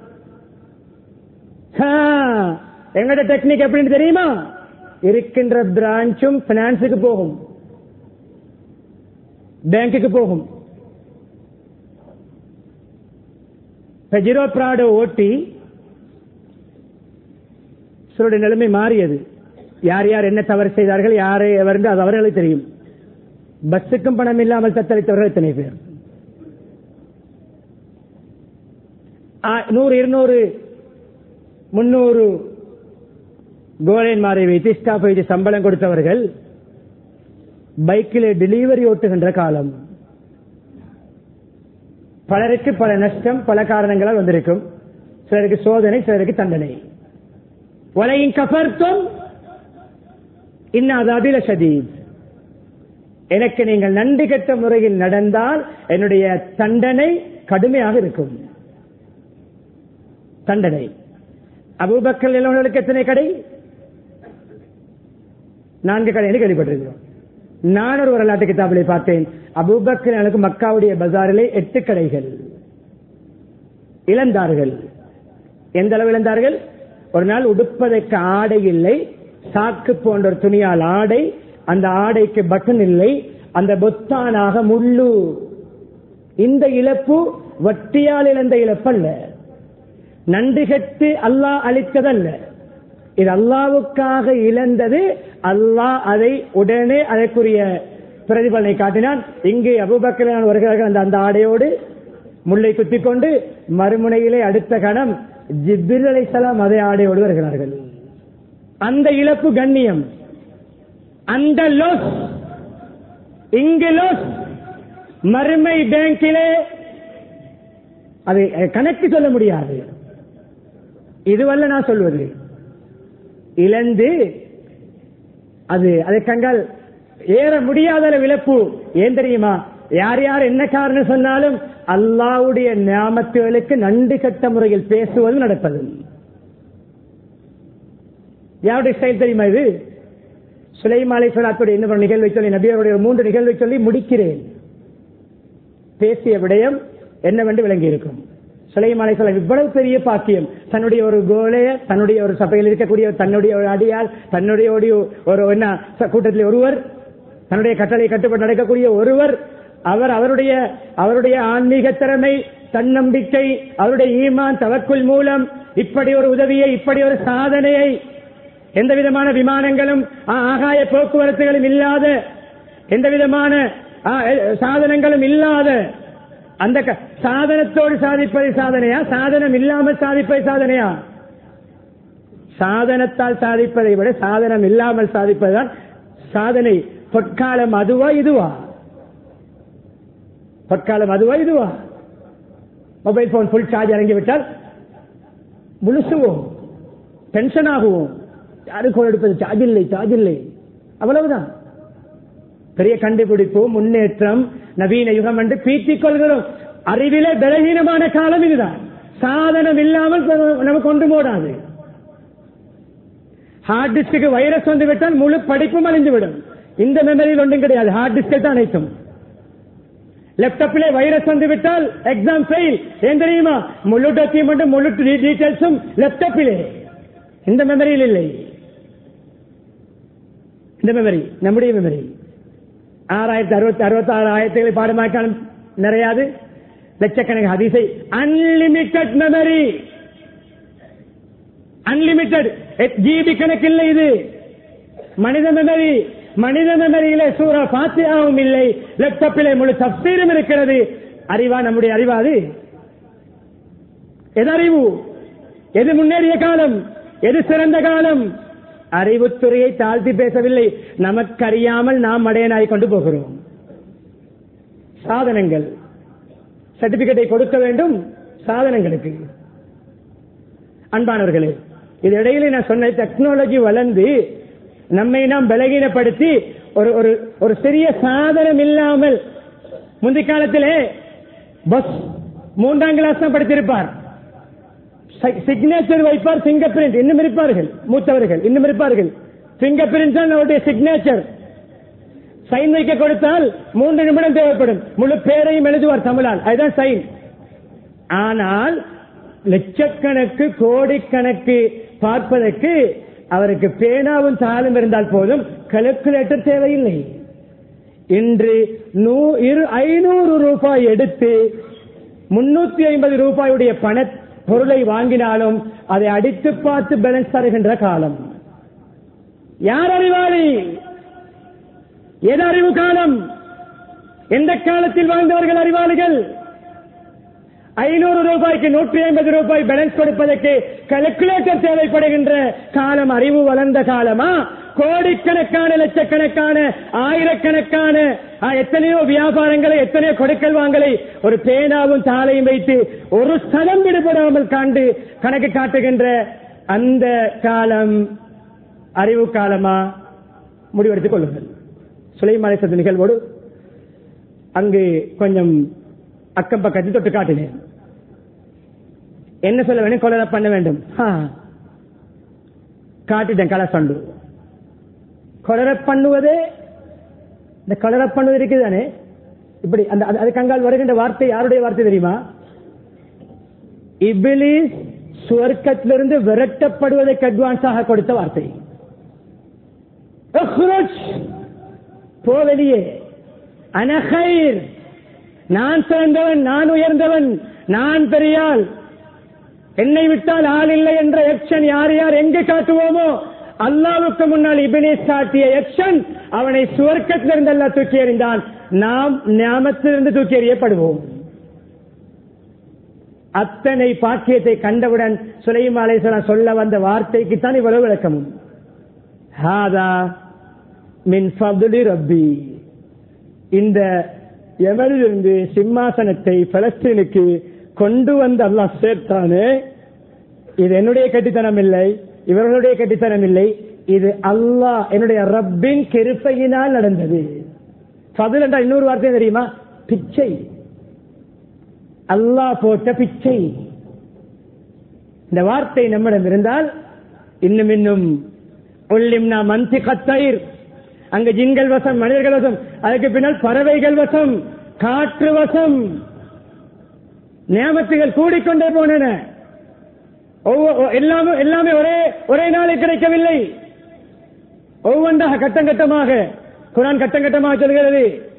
எங்கட டெக்னிக் எப்படின்னு தெரியுமா? இருக்கின்ற பிரான்ச்சும் பினான்ஸுக்கு போகும். பேங்குக்கு போகும் ஜீரோ பிராடோ ஓட்டி சிலருடைய நிலைமை மாறியது யார் யார் என்ன தவறு செய்தார்கள் யாரை எவர் அது அவர்களுக்கு தெரியும் பஸ்ஸுக்கும் பணம் இல்லாமல் தத்தளித்தவர்கள் எத்தனை பேர் நூறு இருநூறு முன்னூறு கோலைன்மாரை வைத்து ஸ்டாப் வைத்து சம்பளம் கொடுத்தவர்கள் பைக்கில் டெலிவரி ஓட்டுகின்ற காலம். பலருக்கு பல நஷ்டம் பல காரணங்களால் வந்திருக்கும். சிலருக்கு சோதனை சிலருக்கு தண்டனை. உலகின் கபர்த்தம் இன்னும் சதீத் எனக்கு நீங்கள் நன்றி கட்ட முறையில் நடந்தால் என்னுடைய தண்டனை கடுமையாக இருக்கும். தண்டனை. அபூபக்கல் எல்லோர்களுக்கு எத்தனை கடை? நான்கு கடை என்று கேள்விப்பட்டிருக்கிறோம். நான் ஒரு வரலாற்று கிதாபிலே பார்த்தேன். அபூபக்கருக்கு மக்காவுடைய பஜாரிலே எட்டு கடைகள். இழந்தார்கள். எந்த அளவு இழந்தார்கள்? ஒரு நாள் உடுப்பதற்கு ஆடை இல்லை. சாக்கு போன்ற ஒரு துணியால் ஆடை. அந்த ஆடைக்கு பட்டன் இல்லை. அந்த பொத்தானாக முள்ளு. இந்த இழப்பு வட்டியால் இழந்த இழப்பல்ல. நன்றி கட்டு அல்லாஹ் அளித்ததல்ல. இது அல்லாவுக்காக இழந்தது. அல்லாஹ் அதை உடனே அதற்குரிய பிரதிபலனை காட்டினான். இங்கே அபுபக்கரான் வருகிறார்கள் அந்த அந்த ஆடையோடு முல்லை குத்தி கொண்டு மறுமுனையிலே அடுத்த கணம் ஜிபிர் அலைசலாம் அதே ஆடையோடு வருகிறார்கள். அந்த இழப்பு கண்ணியம். அந்த லோஸ் இங்கு லோஸ் மறுமை பேங்கிலே அதை கணக்கு சொல்ல முடியாது. இதுவல்ல நான் சொல்வது. இழந்து அது அதை கங்கால் ஏற முடியாத அளவு இழப்பு. ஏன் தெரியுமா? யார் யார் என்ன காரணம் சொன்னாலும் அல்லாவுடைய ஞாபகத்துகளுக்கு நண்டு கட்ட முறையில் பேசுவது நடப்பது. யாருடைய ஸ்டைல் தெரியுமா இது? சுலைமாலை சொல்லாத்துடைய இன்னொரு நிகழ்வை சொல்லி நபியருடைய மூன்று நிகழ்வை சொல்லி முடிக்கிறேன். பேசிய விடயம் என்னவென்று விளங்கி இருக்கும் சுலைமாலை சொல்ல இவ்வளவு பெரிய பாக்கியம். தன்னுடைய ஒரு கோலைய தன்னுடைய ஒரு சபையில் இருக்கக்கூடிய தன்னுடைய ஒரு அடியால் தன்னுடைய ஒரு என்ன கூட்டத்தில் ஒருவர் தன்னுடைய கட்டளை கட்டுப்பட்டு நடக்கக்கூடிய ஒருவர் அவர் அவருடைய அவருடைய ஆன்மீக திறமை தன்னம்பிக்கை அவருடைய ஈமான் தவக்குள் மூலம் இப்படி ஒரு உதவியை இப்படி ஒரு சாதனையை எந்த விதமான விமானங்களும் ஆகாய போக்குவரத்துகளும் இல்லாத எந்த விதமான சாதனங்களும் இல்லாத அந்த சாதனத்தோடு சாதிப்பது சாதனையா? சாதனம் இல்லாமல் சாதிப்பது சாதனையா? சாதனத்தால் சாதிப்பதை விட சாதனம் இல்லாமல் சாதிப்பதுதான் சாதனை. பொற்காலம் அதுவா இதுவா? பொற்காலம் அதுவா இதுவா? மொபைல் போன் ஃபுல் சார்ஜ் இறங்கிவிட்டால் முழுசுவோம். டென்ஷன் ஆகுவோம். யாருக்கும் எடுப்பது சார்ஜ் இல்லை சார்ஜ் இல்லை. அவ்வளவுதான். பெரிய கண்டுபிடிப்பு முன்னேற்றம் நவீன யுகம் என்று பீத்திக் கொள்கிறோம். அறிவிலே பலகீனமான காலம் இதுதான். சாதனம் இல்லாமல் நமக்கு கொண்டு போடாது ஹார்ட் டிஸ்க்கு வைரஸ் வந்து விட்டால் முழு படிப்பும் அழிந்துவிடும். இந்த மெமரியில் ஒன்றும் கிடையாது. ஹார்ட் டிஸ்கில் தான் அனைத்தும். லேப்டாப்பிலே வைரஸ் வந்து விட்டால் எக்ஸாம் ஃபெயில் ஏன் தெரியுமா? முழு டாக்குமெண்ட் முழு டீடைல்ஸும் லேப்டாப்பிலே இந்த மெமரியில் இல்லை. இந்த மெமரி நம்முடைய மெமரி ஆறாயிரத்தி அறுபத்தி அறுபத்தி ஆறு ஆயிரத்தி பாடமாக்கான நிறையாது. லட்சக்கணக்கு ஹதீஸை. அன்லிமிட்டட் மெமரி அன்லிமிட்டட் ஜிபி கணக்கு இல்லை இது. மனித மெமரி மனித மெமரியில சூறா பாத்தியாவும் இல்லை. லேப்டாப்பிலே முழு தப்சீரும் இருக்கிறது. அறிவா நம்முடைய அறிவா அது? எது அறிவு? எது முன்னேறிய காலம்? எது சிறந்த காலம்? அறிவுத்துறையை தாழ்த்தி பேசவில்லை. நமக்கு அறியாமல் நாம் மடையனாய் கொண்டு போகிறோம். சாதனங்கள். சர்டிபிகேட்டை கொடுக்க வேண்டும் சாதனங்களுக்கு. அன்பானவர்களே இது இடையில நான் சொன்ன டெக்னாலஜி வளர்ந்து நம்மை நாம் பலகீனப்படுத்தி ஒரு ஒரு ஒரு சிறிய சாதனம் இல்லாமல் முந்தைய காலத்திலே பஸ் மூன்றாம் கிளாஸ் தான் படித்திருப்பார். சிக்னேச்சர் வைப்பார் பிங்கர் பிரிண்ட் இன்னும் இருப்பார்கள். மூத்தவர்கள். இன்னும் இருப்பார்கள். பிங்கர் பிரிண்ட் தான் அவருடைய சிக்னேச்சர் சைன் வைக்க கொடுத்தால் மூன்று நிமிடம் தேவைப்படும். முழு பேரையும் எழுதுவார் தமிழால். அதுதான் சைன் ஆனால் லட்சக்கணக்கு கோடிக்கணக்கு பார்ப்பதற்கு அவருக்கு பேனாவும் தாளும் இருந்தால் போதும். கல்குலேட்டர் தேவையில்லை. இன்று ஐநூறு ரூபாய் எடுத்து முன்னூத்தி ஐம்பது ரூபாயுடைய பணத்தை பொருளை வாங்கினாலும் அதை அடித்து பார்த்து பேலன்ஸ் தருகின்ற காலம். யார் அறிவாளி? எது அறிவு காலம்? எந்த காலத்தில் வாழ்ந்தவர்கள் அறிவாளிகள்? ஐநூறு ரூபாய்க்கு நூற்றி ஐம்பது ரூபாய் பேலன்ஸ் கொடுப்பதற்கு கல்குலேட்டர் தேவைப்படுகின்ற காலம் அறிவு வளர்ந்த காலமா? கோடிக்கணக்கான லட்சக்கணக்கான ஆயிரக்கணக்கான எத்தனையோ வியாபாரங்களை எத்தனையோ கொடுக்கல் வாங்கலை. ஒரு பேனாவும் தாளையும் வைத்து ஒரு ஸ்தலம் விடுபடாமல் காண்டு கணக்கு காட்டுகின்ற அந்த காலம் அறிவு காலமா? முடிவெடுத்துக் கொள்ளுங்கள். சுலைமலை சத்து நிகழ்வோடு அங்கு கொஞ்சம் அக்கம் பக்கத்தில் தொட்டு காட்டினேன். என்ன சொல்ல வேண்டும் கொலை பண்ண வேண்டும். காட்டிட்டேன் கலசண்டு கொலரப் பண்ணுவதே இந்த கொலரப் பண்ணுவது இருக்குதானே? இப்படி அந்த அதுக்கு அங்கால் வருகின்ற வார்த்தை யாருடைய வார்த்தை தெரியுமா? இபிலிஸ் சுவர்க்கத்திலிருந்து விரட்டப்படுவதற்கு அட்வான்ஸாக கொடுத்த வார்த்தை. போவெளியே அனகைர் நான் சிறந்தவன் நான் உயர்ந்தவன் நான் பெரியால் என்னை விட்டால் ஆள் இல்லை என்ற எக்ஷன் யார் யார் எங்கு காட்டுவோமோ அல்லாவுக்கு முன்னால் இபிலே சாட்டிய எக்ஷன் அவனை சுவர்க்கத்திலிருந்து அல்ல தூக்கி எறிந்தான். நாம் ஞாபகத்திலிருந்து தூக்கி எறியப்படுவோம். அத்தனை பாக்கியத்தை கண்டவுடன் சுலையும் அலைசலாம் சொல்ல வந்த வார்த்தைக்கு தான் இவ்வளவு விளக்கமும். ஹாதா மின் ஃபதுலி ரப்பி. இந்த எவரிலிருந்து சிம்மாசனத்தை பலஸ்தீனுக்கு கொண்டு வந்து அல்லாஹ் சேர்த்தானே? இது என்னுடைய கட்டித்தனம் இல்லை. இவர்களுடைய கட்டித்தனம் இல்லை. இது அல்லாஹ் என்னுடைய ரப்பின் கெருப்பையினால் நடந்தது. ஃபதுல் என்றால் இன்னொரு வார்த்தை தெரியுமா? பிச்சை. அல்லாஹ் போட்ட பிச்சை. இந்த வார்த்தை நம்மிடம் இருந்தால் இன்னும் இன்னும் நாம் மந்தி கத்தயிர் அங்கு ஜிங்கள் வசம் மனிதர்கள் வசம் அதுக்கு பின்னால் பறவைகள் வசம் காற்று வசம். நியமத்துகள் கூடிக்கொண்டே போனன. எல்லாமே எல்லாமே ஒரே ஒரே நாளில் கிடைக்கவில்லை. ஒவ்வொன்றாக கட்டம் கட்டமாக குரான் கட்டம் கட்டமாக சொல்கிறது.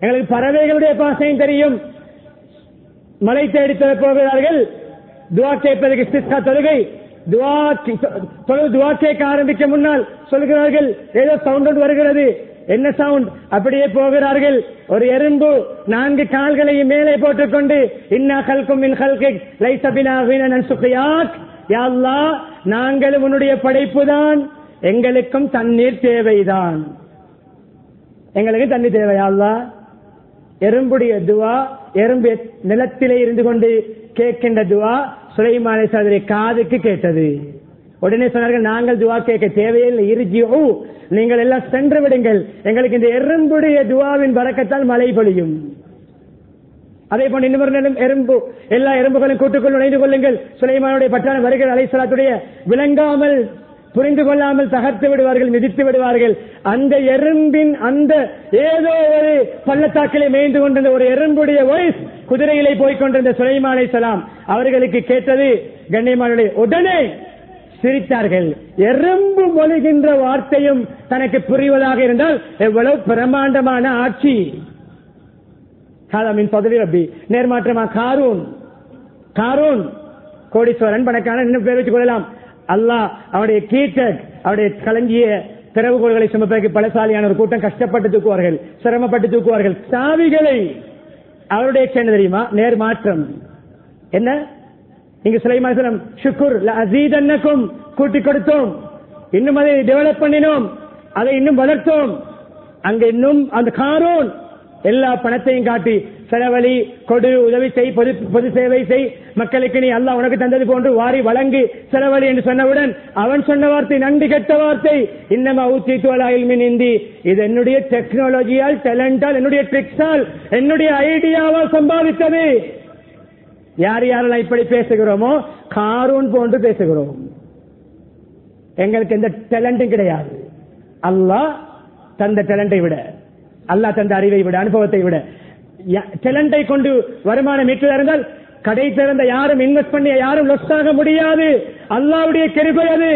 எங்களுக்கு பறவைகளுடைய பாசையும் தெரியும். மலை தேடி போகிறார்கள். துவா கேட்பதற்கு இஸ்திஸ்கா தொழுகை. துவா தொழு- துவா கேட்க ஆரம்பிக்க முன்னால் சொல்கிறார்கள். ஏதோ சவுண்ட் வருகிறது. என்ன சவுண்ட் அப்படியே போகிறார்கள். ஒரு எறும்பு நான்கு கால்களையும் மேலே போட்டுக்கொண்டு இன்னா கல்கும் மின் கல்கிக் லைசபினா வீணன் நாங்களும் உன்னுடைய படைப்புதான். எங்களுக்கும் தண்ணீர் தேவைதான். எங்களுக்கு தண்ணி தேவையா எறும்புடைய துவா எறும்பு நிலத்திலே இருந்து கொண்டு கேட்கின்ற துவா சுலைமான சதுரை காதுக்கு கேட்டது. உடனே சொன்னார்கள் நாங்கள் துவா கேட்க தேவையில்லை இருஜி ஓ நீங்கள் எல்லாம் சென்று விடுங்கள். எங்களுக்கு இந்த எறும்புடைய துவாவின் பறக்கத்தால் மழை பொழியும். அதே போன்ற இன்னும் எறும்பு எல்லா எறும்புகளும் கூட்டுக்குள் நுழைந்து கொள்ளுங்கள். சுலைமானுடைய பட்டான வருகிற அலைசலாத்துடைய விளங்காமல் புரிந்து கொள்ளாமல் தகர்த்து விடுவார்கள் மிதித்து விடுவார்கள். அந்த எறும்பின் அந்த ஏதோ ஒரு பள்ளத்தாக்கிலே மேய்ந்து கொண்டிருந்த ஒரு எறும்புடைய வாய்ஸ் குதிரையிலே போய்க் கொண்டிருந்த சுலைமா அவர்களுக்கு கேட்டது கண்ணியமானுடைய உடனே சிரித்தார்கள். எறும்பு மொழிகின்ற வார்த்தையும் தனக்கு புரிவதாக இருந்தால் எவ்வளவு பிரமாண்டமான ஆட்சி. பதவி நேர்மாற்றமா காரூன். காரூன். கோடீஸ்வரன் பணக்கான இன்னும் பேர் வச்சுக் கொள்ளலாம். அல்லாஹ் அவருடைய கீட்டக் அவருடைய கலங்கிய திறவுகோள்களை சுமப்பதற்கு பலசாலியான ஒரு கூட்டம் கஷ்டப்பட்டு தூக்குவார்கள் சிரமப்பட்டு தூக்குவார்கள். சாவிகளை அவருடைய என்ன தெரியுமா? நேர்மாற்றம். என்ன? இங்க சிலைமாசனம் சுக்குர் அசீதன்னக்கும் கூட்டிக் கொடுத்தோம். இன்னும் அதை டெவலப் பண்ணினோம். அதை இன்னும் வளர்த்தோம். அங்க இன்னும் அந்த காரோன் எல்லா பணத்தையும் காட்டி செலவழி கொடு உதவி செய் பொது பொது சேவை செய் மக்களுக்கு நீ அல்ல உனக்கு தந்தது போன்று வாரி வழங்கு செலவழி என்று சொன்னவுடன் அவன் சொன்ன வார்த்தை நன்றி கெட்ட வார்த்தை. இன்னமா ஊத்தி தோலாயில் மின் இந்தி. இது என்னுடைய டெக்னாலஜியால் டேலண்டால் என்னுடைய ட்ரிக்ஸால் என்னுடைய ஐடியாவால் சம்பாதித்தது. யார் யாரெல்லாம் இப்படி பேசுகிறோமோ காரூன் போன்று பேசுகிறோம். எங்களுக்கு எந்த டேலண்டும் கிடையாது. அல்லாஹ் தந்த டேலண்டை விட அல்லாஹ் தந்த அறிவை விட அனுபவத்தை விட டேலண்டை கொண்டு வருமானம் ஈட்டுவதா இருந்தால் கடை திறந்த யாரும் இன்வெஸ்ட் பண்ணி யாரும் லொஸ் ஆக முடியாது. அல்லாவுடைய கிருபை அது.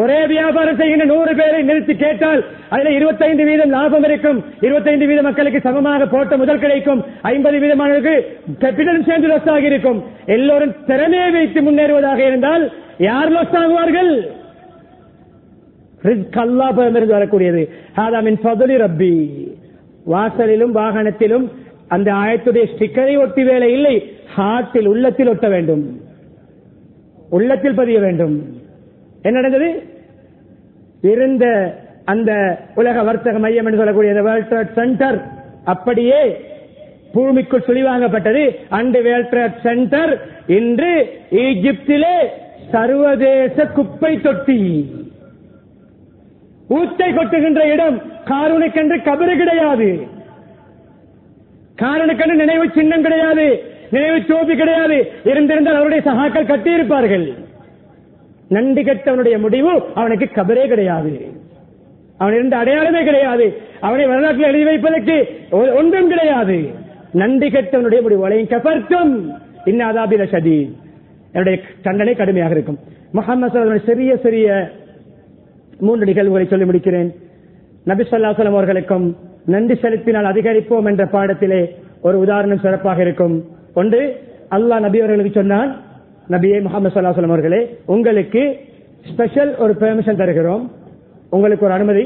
ஒரே வியாபாரம் செய்கின்ற நூறு பேரை நிறுத்தி கேட்டால் அதுல இருபத்தைந்து வீதம் லாபம் இருக்கும். இருபத்தைந்து வீத மக்களுக்கு சமமாக போட்ட முதல் கிடைக்கும். ஐம்பது வீதமானவருக்கு கேபிட்டலும் சேர்ந்து லொஸ் ஆகி இருக்கும். எல்லோரும் திறமையை வைத்து முன்னேறுவதாக இருந்தால் யார் லொஸ் ஆகுவார்கள்? ரிஸ்க் வரக்கூடியது. ஹாதாமின் பதுலி ரப்பி. வாசலிலும் வாகனத்திலும் அந்த ஆயத்துடைய ஸ்டிக்கரை ஒட்டி வேலை இல்லை. ஹார்ட்டில் உள்ளத்தில் ஒட்ட வேண்டும். உள்ளத்தில் பதிய வேண்டும். என்ன நடந்தது? இருந்த அந்த உலக வர்த்தக மையம் என்று சொல்லக்கூடிய வேர்ல்ட் ட்ரேட் சென்டர் அப்படியே பூமிக்குள் சுழிவாங்கப்பட்டது. அந்த வேர்ல்ட் ட்ரேட் சென்டர் இன்று ஈஜிப்திலே சர்வதேச குப்பை தொட்டி. ஊத்தை கொட்டுகின்ற இடம் காரனுக்கென்று கபறு கிடையாது. காரனுக்கென்று நினைவு சின்னம் கிடையாது. நினைவு சோபி கிடையாது. இருந்திருந்தால் அவருடைய சகாக்கள் கட்டியிருப்பார்கள். நன்றி கெட்டவனுடைய முடிவு அவனுக்கு கபரே கிடையாது. அவன் இருந்த அடையாளமே கிடையாது. அவனை வரலாற்றில் எழுதி வைப்பதற்கு ஒ- ஒன்றும் கிடையாது. நன்றி கெட்டவனுடைய முடிவு. வளையும் கபர்க்கும் இன்னாதாபில சதி என்னுடைய தண்டனை கடுமையாக இருக்கும். முகமது சிறிய சிறிய மூன்று நிகழ்வுகளை சொல்லி முடிக்கிறேன். நபி சொல்லாசலம் அவர்களுக்கும் நன்றி செலுத்தினால் அதிகரிப்போம் என்ற பாடத்திலே ஒரு உதாரணம் சிறப்பாக இருக்கும். ஒன்று அல்லாஹ் நபி அவர்களுக்கு சொன்னான் நபியே முகமது சல்லாஹலம் அவர்களே உங்களுக்கு ஸ்பெஷல் ஒரு பெர்மிஷன் தருகிறோம். உங்களுக்கு ஒரு அனுமதி.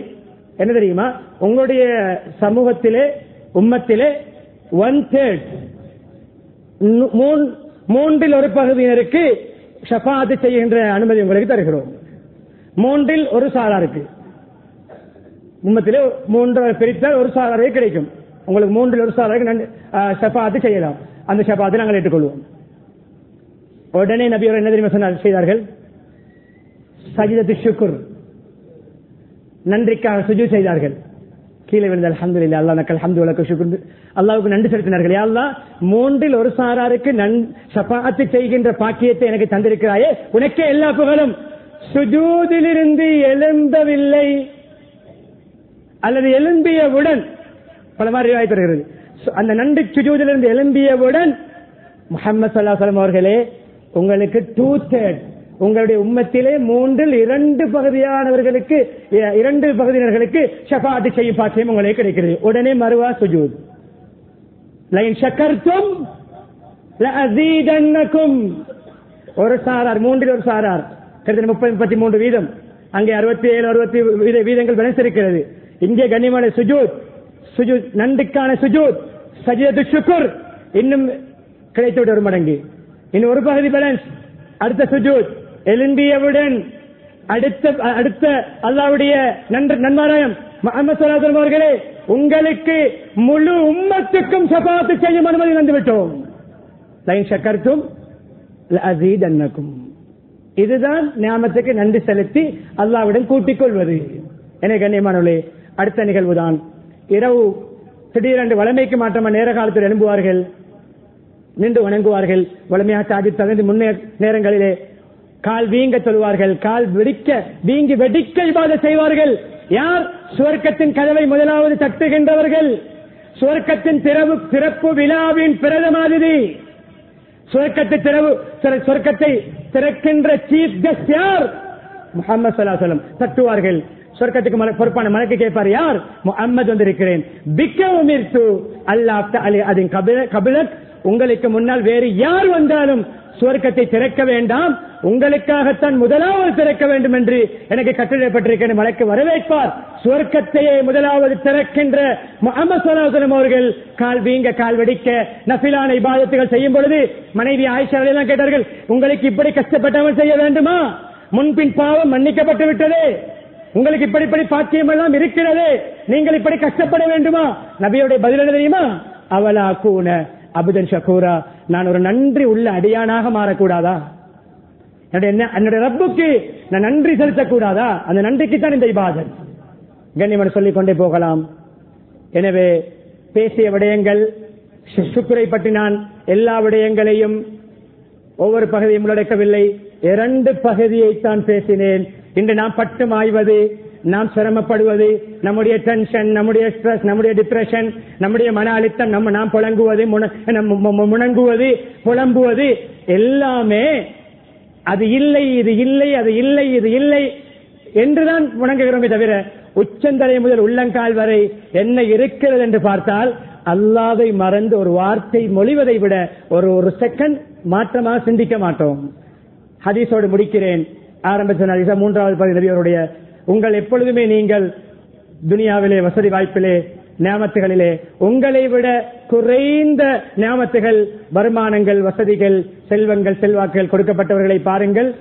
என்ன தெரியுமா? உங்களுடைய சமூகத்திலே உம்மத்திலே ஒன் தேர்ட் மூன்றில் ஒரு பகுதியினருக்கு ஷபாத்து செய்கின்ற அனுமதி உங்களுக்கு தருகிறோம். மூன்றில் ஒரு சாராருக்கு உம்மத்திலே மூன்று பிரித்தால் ஒரு சாராரே கிடைக்கும். உங்களுக்கு மூன்றில் ஒரு சாராருக்கு ஷஃபாத்து செய்யலாம். அந்த ஷபாத்தை நாங்கள் ஏற்றுக்கொள்வோம். உடனே நபியோர் என்ன தெரியுமா சொன்னார் செய்தார்கள்? சஜிதத்து சுக்குர் நன்றிக்காக சுஜு செய்தார்கள். கீழே விழுந்த அல்ஹம்துலில்லாஹ் அல்லாஹ் நக்கல் ஹம்து வலக்கு ஷுக்ர். அல்லாஹ்வுக்கு நன்றி செலுத்தினார்கள். யா அல்லாஹ் மூன்றில் ஒரு சாராருக்கு நன் ஷஃபாஅத்து செய்கின்ற பாக்கியத்தை எனக்கு தந்திருக்கிறாயே உனக்கே எல்லா புகழும். சுஜூதிலிருந்து எழும்பவில்லை அல்லது எழும்பியவுடன் பல மாதிரி வாய்ப்பு அந்த நன்றி சுஜூதிலிருந்து எழும்பியவுடன் முஹம்மது சல்லாஹலம் அவர்களே உங்களுக்கு டூ தேர்ட் உங்களுடைய உம்மத்திலே மூன்றில் இரண்டு பகுதியானவர்களுக்கு இ- இரண்டு பகுதியினர்களுக்கு ஷஃபாத்து செய்யும் பாக்கியம் உங்களுக்கு கிடைக்கிறது. உடனே மறுவா சுஜூத். லைன் சக்கர்த்தும் ஒரு சாரார் மூன்றில் ஒரு சாரார். கிட்டத்தட்ட முப்பது முப்பத்தி மூன்று வீதம். அங்கே அறுபத்தி ஏழு அறுபத்தி வீத- வீதங்கள் விளைச்சிருக்கிறது இங்கே கண்ணியமான சுஜூத். சுஜூத் நன்றிக்கான சுஜூத். சஜிதத்து ஷுக்குர். இன்னும் கிடைத்துவிட ஒரு மடங்கு. இனி ஒரு பகுதி பேலன்ஸ் அடுத்த சுஜூத் எழும்பியவுடன் அடுத்த அடுத்த அல்லாவுடைய நன்ற நன்மாராயம் முகமது அவர்களே உங்களுக்கு முழு உம்மத்துக்கும் சபாத்து செய்யும் அனுமதி வந்துவிட்டோம் லைன் சக்கர்த்தும் அசீதன்னக்கும் இதுதான் ஞாபகத்துக்கு நன்றி செலுத்தி அல்லாவுடன் கூட்டிக் கொள்வது என கண்ணியமானவர்களே அடுத்த நிகழ்வுதான் இரவு திடீரென்று வளமைக்கு மாற்றமா நேர காலத்தில் எழும்புவார்கள் நின்று வணங்குவார்கள். வலிமையாக தாஜி தகுந்த முன்னே நேரங்களிலே கால் வீங்க சொல்வார்கள் கால் வெடிக்க வீங்கி வெடிக்க இவாத செய்வார்கள். யார்? சுவர்க்கத்தின் கதவை முதலாவது தட்டுகின்றவர்கள். சுவர்க்கத்தின் திறவு திறப்பு விழாவின் பிரதமாதிரி சுவர்க்கத்தை திறவு திற- சுவர்க்கத்தை திறக்கின்ற சீஃப் கெஸ்ட் யார்? முகமது சலாசலம் தட்டுவார்கள். சொர்க்கத்துக்கு பொறுப்பான மலக்கு கேட்பார் யார்? அம்மது வந்திருக்கிறேன். பிக்க உமிர்த்து அல்லாஹ் அலி அதன் கபிலக் உங்களுக்கு முன்னால் வேறு யார் வந்தாலும் சுவர்க்கத்தை திறக்க வேண்டாம். உங்களுக்காகத்தான் முதலாவது திறக்க வேண்டும் என்று எனக்கு கட்டளைப்பட்டிருக்கிற மலைக்கு வரவேற்பார். சுவர்க்கத்தையே முதலாவது திறக்கின்ற முகமது சலாசலம் அவர்கள் கால் வீங்க கால் வெடிக்க நபிலான இபாதத்துகள் செய்யும் பொழுது மனைவி ஆயிஷா எல்லாம் கேட்டார்கள் உங்களுக்கு இப்படி கஷ்டப்பட்டாமல் செய்ய வேண்டுமா? முன்பின் பாவம் மன்னிக்கப்பட்டு விட்டதே. உங்களுக்கு இப்படி இப்படி பாக்கியம் எல்லாம் இருக்கிறது. நீங்கள் இப்படி கஷ்டப்பட வேண்டுமா? நபியுடைய பதில் தெரியுமா? அவலா கூன அபுதன் ஷகூரா நான் ஒரு நன்றி உள்ள அடியானாக மாறக்கூடாதா? என்னுடைய என்னுடைய ரப்புக்கு நான் நன்றி செலுத்தக்கூடாதா? அந்த நன்றிக்கு தான் இந்த இபாதன் கண்ணியமன் சொல்லிக் கொண்டே போகலாம். எனவே பேசிய விடயங்கள் சுக்குரை பற்றி நான் எல்லா விடயங்களையும் ஒவ்வொரு பகுதியும் உள்ளடக்கவில்லை. இரண்டு பகுதியைத்தான் பேசினேன். இன்று நாம் பட்டு மாய்வது நாம் சிரமப்படுவது நம்முடைய டென்ஷன் நம்முடைய ஸ்ட்ரெஸ் நம்முடைய டிப்ரெஷன் நம்முடைய மன அழுத்தம் நம்ம நாம் புழங்குவது முன- முணங்குவது புலம்புவது எல்லாமே அது இல்லை இது இல்லை அது இல்லை இது இல்லை என்றுதான் முணங்குகிறோமே தவிர உச்சந்தலை முதல் உள்ளங்கால் வரை என்ன இருக்கிறது என்று பார்த்தால் அல்லாதை மறந்து ஒரு வார்த்தை மொழிவதை விட ஒரு ஒரு செகண்ட் மாற்றமாக சிந்திக்க மாட்டோம். ஹதீஸோடு முடிக்கிறேன். ஆரம்பித்த மூன்றாவது பகுதி அவருடைய உங்கள் எப்பொழுதுமே நீங்கள் துனியாவிலே வசதி வாய்ப்பிலே நியமத்துகளிலே உங்களை விட குறைந்த நியமத்துகள் வருமானங்கள் வசதிகள் செல்வங்கள் செல்வாக்குகள் கொடுக்கப்பட்டவர்களை பாருங்கள்.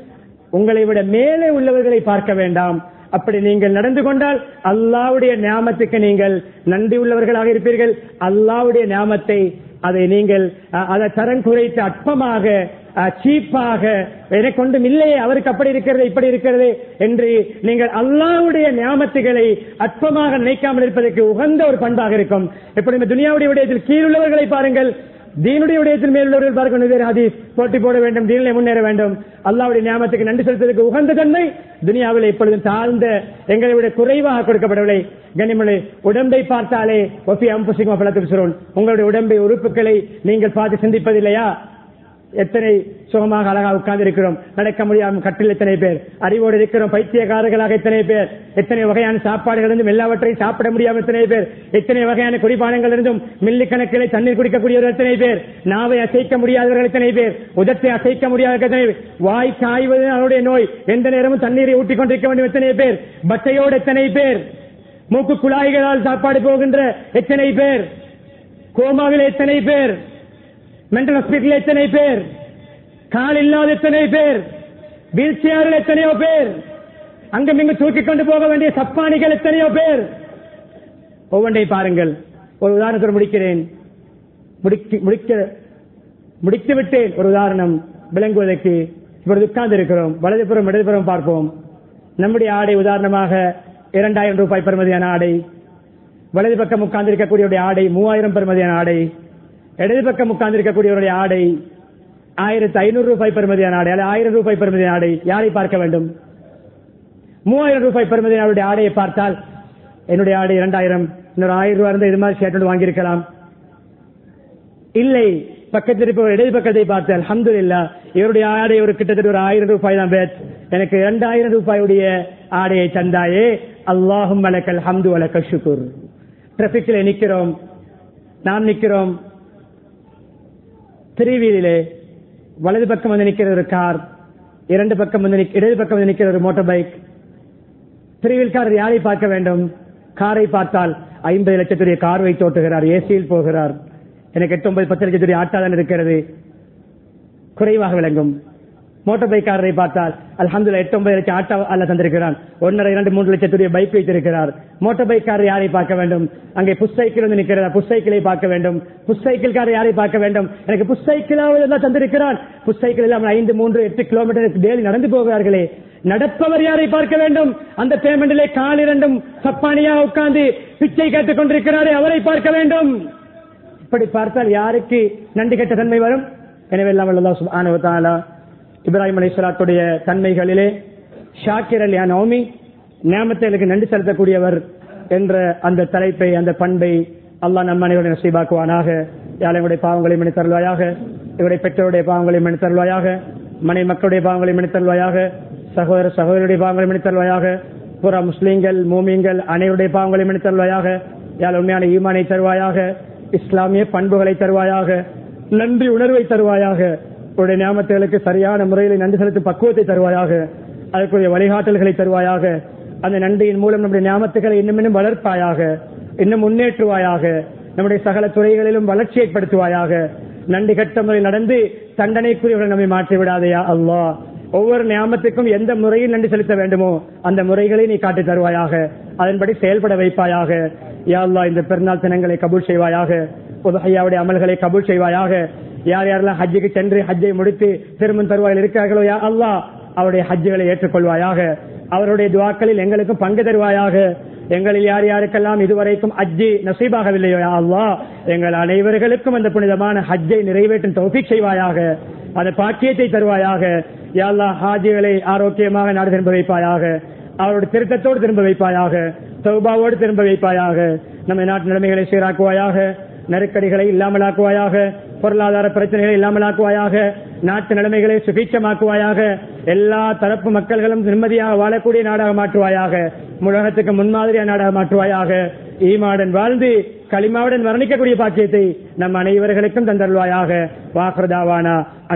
உங்களை விட மேலே உள்ளவர்களை பார்க்க வேண்டாம். அப்படி நீங்கள் நடந்து கொண்டால் அல்லாவுடைய நியாமத்துக்கு நீங்கள் நன்றி உள்ளவர்களாக இருப்பீர்கள். அல்லாவுடைய நியாமத்தை அதை நீங்கள் அதை தரம் குறைத்து அற்பமாக அஹ், சீப்பாக எனக்கு ஒன்றும் இல்லையே அவருக்கு அப்படி இருக்கிறது இப்படி இருக்கிறது என்று நீங்கள் அல்லாவுடைய நியாமத்துகளை அற்பமாக நினைக்காமல் இருப்பதற்கு உகந்த ஒரு பண்பாக இருக்கும். எப்பொழுதுமே துனியாவுடைய விடயத்தில் கீழுள்ளவர்களை பாருங்கள் தீனுடைய விடயத்தில் மேலுள்ளவர்கள் பார்க்க வேண்டும் ஹதீஸ். போட்டி போட வேண்டும் தீனிலே முன்னேற வேண்டும். அல்லாவுடைய ஞாபகத்துக்கு நன்றி செலுத்துவதற்கு உகந்த தன்மை துனியாவில் இப்பொழுது தாழ்ந்த எங்களை விட குறைவாக கொடுக்கப்படவில்லை. கனிமலை உடம்பை பார்த்தாலே ஒப்பி அம்புசிங்க உங்களுடைய உடம்பை உறுப்புகளை நீங்கள் பார்த்து சிந்திப்பதில்லையா? எத்தனை சுகமாக அழகாக உட்கார்ந்து இருக்கிறோம் நடக்க முடியாமல் கட்டில் எத்தனை பேர் அறிவோடு இருக்கிறோம் பைத்தியக்காரர்களாக எத்தனை பேர் எத்தனை வகையான சாப்பாடுகள் இருந்தும் எல்லாவற்றையும் சாப்பிட முடியாமல் எத்தனை பேர் எத்தனை வகையான குடிபானங்கள் இருந்தும் மில்லிக்கணக்கிலே தண்ணீர் குடிக்கக்கூடியவர்கள் எத்தனை பேர் நாவை அசைக்க முடியாதவர்கள் எத்தனை பேர் உதத்தை அசைக்க முடியாதவர்கள் எத்தனை பேர் வாய் காய்வது அவருடைய நோய் எந்த நேரமும் தண்ணீரை ஊட்டிக் கொண்டிருக்க வேண்டும் எத்தனை பேர் பட்டையோடு எத்தனை பேர் மூக்கு குழாய்களால் சாப்பாடு போகின்ற எத்தனை பேர் கோமாவில் எத்தனை பேர் மென்டல் ஹாஸ்பிட்டல் எத்தனை பேர்? கால் இல்லாத எத்தனை பேர்? வீல் சேரில் எத்தனையோ பேர்? அங்கும் இங்கு தூக்கி கொண்டு போக வேண்டிய சப்பானிகள் எத்தனையோ பேர்? ஒவ்வொன்றை பாருங்கள். ஒரு உதாரணத்தோடு முடிக்கிறேன். முடிக்க முடிக்க முடித்து விட்டேன். ஒரு உதாரணம். விளங்குவதற்கு இப்பொழுது உட்கார்ந்து இருக்கிறோம் வலதுபுறம் இடதுபுறம் பார்ப்போம். நம்முடைய ஆடை உதாரணமாக இரண்டாயிரம் ரூபாய் பெறுமதியான ஆடை. வலது பக்கம் உட்கார்ந்து இருக்கக்கூடிய ஆடை மூவாயிரம் பெறுமதியான ஆடை. இடது பக்கம் உட்கார்ந்து இருக்கக்கூடியவருடைய ஆடை ஆயிரத்தி ஐநூறு ரூபாய் பெறுமதியான ஆடை அல்லது ஆயிரம் ரூபாய் பெறுமதியான ஆடை யாரை பார்க்க வேண்டும்? மூவாயிரம் ரூபாய் பெறுமதியான ஆடையை பார்த்தால் என்னுடைய ஆடை இரண்டாயிரம் இன்னொரு ஆயிரம் ரூபாய் இருந்தால் இது மாதிரி ஷர்ட் வாங்கியிருக்கலாம். இல்லை பக்கத்தில் இருப்பவர் இடது பக்கத்தை பார்த்து அலமது இல்லா இவருடைய ஆடை ஒரு கிட்டத்தட்ட ஒரு ஆயிரம் ரூபாய் தான் பேட் எனக்கு இரண்டாயிரம் ரூபாயுடைய ஆடையை தந்தாயே அல்லாஹும் வழக்கல் ஹம்து வலக்க ஷுக்குர். டிராபிக்ல நிக்கிறோம் நாம் நிக்கிறோம் திருவியிலே வலது பக்கம் வந்து நிற்கிற ஒரு கார் இரண்டு பக்கம் வந்து இடது பக்கம் வந்து நிற்கிற ஒரு மோட்டார் பைக். திருவில்காரர் யாரை பார்க்க வேண்டும்? காரை பார்த்தால் ஐம்பது லட்சத்துடைய கார் வைத்து ஓட்டுகிறார் ஏசியில் போகிறார். எனக்கு எட்டு ஒன்பது பத்து லட்சத்துடைய ஆட்டா தான் இருக்கிறது. குறைவாக விளங்கும். மோட்டார் பைக்காரரை பார்த்தால் அல்ஹம்துலில்லாஹ் எட்டு ஒன்பது லட்சம் ஆட்டோ அல்ல தந்திருக்கிறான். ஒன்னரை இரண்டு மூன்று லட்சத்துடைய பைக் வைத்திருக்கிறார். மோட்டார் பைக்காரர் யாரை பார்க்க வேண்டும்? அங்கே புஷ்சைக்கிள் வந்து நிற்கிறதா? புஷ்சைக்கிளை பார்க்க வேண்டும். புஷ்சைக்கிள்காரர் யாரை பார்க்க வேண்டும்? எனக்கு புஷ் எல்லாம் தந்திருக்கிறான். புஷ் எல்லாம் இல்லாமல் ஐந்து மூன்று எட்டு கிலோமீட்டருக்கு டெய்லி நடந்து போகிறார்களே. நடப்பவர் யாரை பார்க்க வேண்டும்? அந்த பேமெண்டிலே கால் இரண்டும் சப்பானியா உட்கார்ந்து பிச்சை கேட்டுக் கொண்டிருக்கிறாரே அவரை பார்க்க வேண்டும். இப்படி பார்த்தால் யாருக்கு நன்றி கெட்ட தன்மை வரும்? எனவே எல்லாம் வல்லல்லாஹ் இப்ராஹிம் அலைஹிஸ்ஸலாத்துடைய தன்மைகளிலே ஷாக்கிர் அல் நவமி நௌமி நன்றி செலுத்தக்கூடியவர் என்ற அந்த தலைப்பை அந்த பண்பை அல்லாஹ் நம் அனைவருடைய நசீபாக்குவானாக. யாழையுடைய பாவங்களை மணித்தருள்வாயாக இவருடைய பெற்றோருடைய பாவங்களை மணித்தருள்வாயாக மனை மக்களுடைய பாவங்களை மணித்தருள்வாயாக சகோதர சகோதரருடைய பாவங்களை மணித்தருள்வாயாக புற முஸ்லீம்கள் மூமியங்கள் அனைவருடைய பாவங்களை மணித்தருள்வாயாக யாழ் உண்மையான ஈமானை தருவாயாக. இஸ்லாமிய பண்புகளை தருவாயாக. நன்றி உணர்வை தருவாயாக. உடைய நியாமத்துகளுக்கு சரியான முறையில் நன்றி செலுத்தும் பக்குவத்தை தருவாயாக அதற்குரிய வழிகாட்டல்களை தருவாயாக அந்த நன்றியின் மூலம் நம்முடைய நியமத்துகளை இன்னும் இன்னும் வளர்ப்பாயாக இன்னும் முன்னேற்றுவாயாக நம்முடைய சகல துறைகளிலும் வளர்ச்சி ஏற்படுத்துவாயாக நன்றி கட்ட முறை நடந்து தண்டனைக்குரியவர்கள் நம்மை மாற்றி விடாதையா அல்லாஹ் ஒவ்வொரு நியாமத்துக்கும் எந்த முறையில் நன்றி செலுத்த வேண்டுமோ அந்த முறைகளை நீ காட்டி தருவாயாக அதன்படி செயல்பட வைப்பாயாக. யா அல்லாஹ் இந்த பெருநாள் தினங்களை கபூல் செய்வாயாக உதகையாவுடைய அமல்களை கபூல் செய்வாயாக யார் யாரெல்லாம் ஹஜ்ஜுக்கு சென்று ஹஜ்ஜை முடித்து திரும்பும் தருவாயில் இருக்கிறார்களோ யா அல்லாஹ் அவருடைய ஹஜ்ஜுகளை ஏற்றுக்கொள்வாயாக. அவருடைய துவாக்களில் எங்களுக்கும் பங்கு தருவாயாக. எங்களில் யார் யாருக்கெல்லாம் இதுவரைக்கும் ஹஜ்ஜி நசீபாகவில்லையோ யா எங்கள் அனைவர்களுக்கும் அந்த புனிதமான ஹஜ்ஜை நிறைவேற்றும் தௌஃபீக் செய்வாயாக. அந்த பாக்கியத்தை தருவாயாக. யாழ்லா ஹாஜிகளை ஆரோக்கியமாக நாடு திரும்ப வைப்பாயாக. அவருடைய திருத்தத்தோடு திரும்ப வைப்பாயாக. சௌபாவோடு திரும்ப வைப்பாயாக. நம்ம நாட்டு நிலைமைகளை சீராக்குவாயாக. நெருக்கடிகளை இல்லாமலாக்குவாயாக. பொருளாதார பிரச்சனைகளை இல்லாமலாக்குவாயாக நாட்டு நிலைமைகளை சுபீட்சமாக்குவாயாக எல்லா தரப்பு மக்கள்களும் நிம்மதியாக வாழக்கூடிய நாடாக மாற்றுவாயாக உலகத்துக்கு முன்மாதிரியான நாடாக மாற்றுவாயாக. ஈமாடன் வாழ்ந்து களிமாவுடன் வர்ணிக்கக்கூடிய பாக்கியத்தை நம் அனைவர்களுக்கும் தந்தருவாயாக வாக்குதாவானா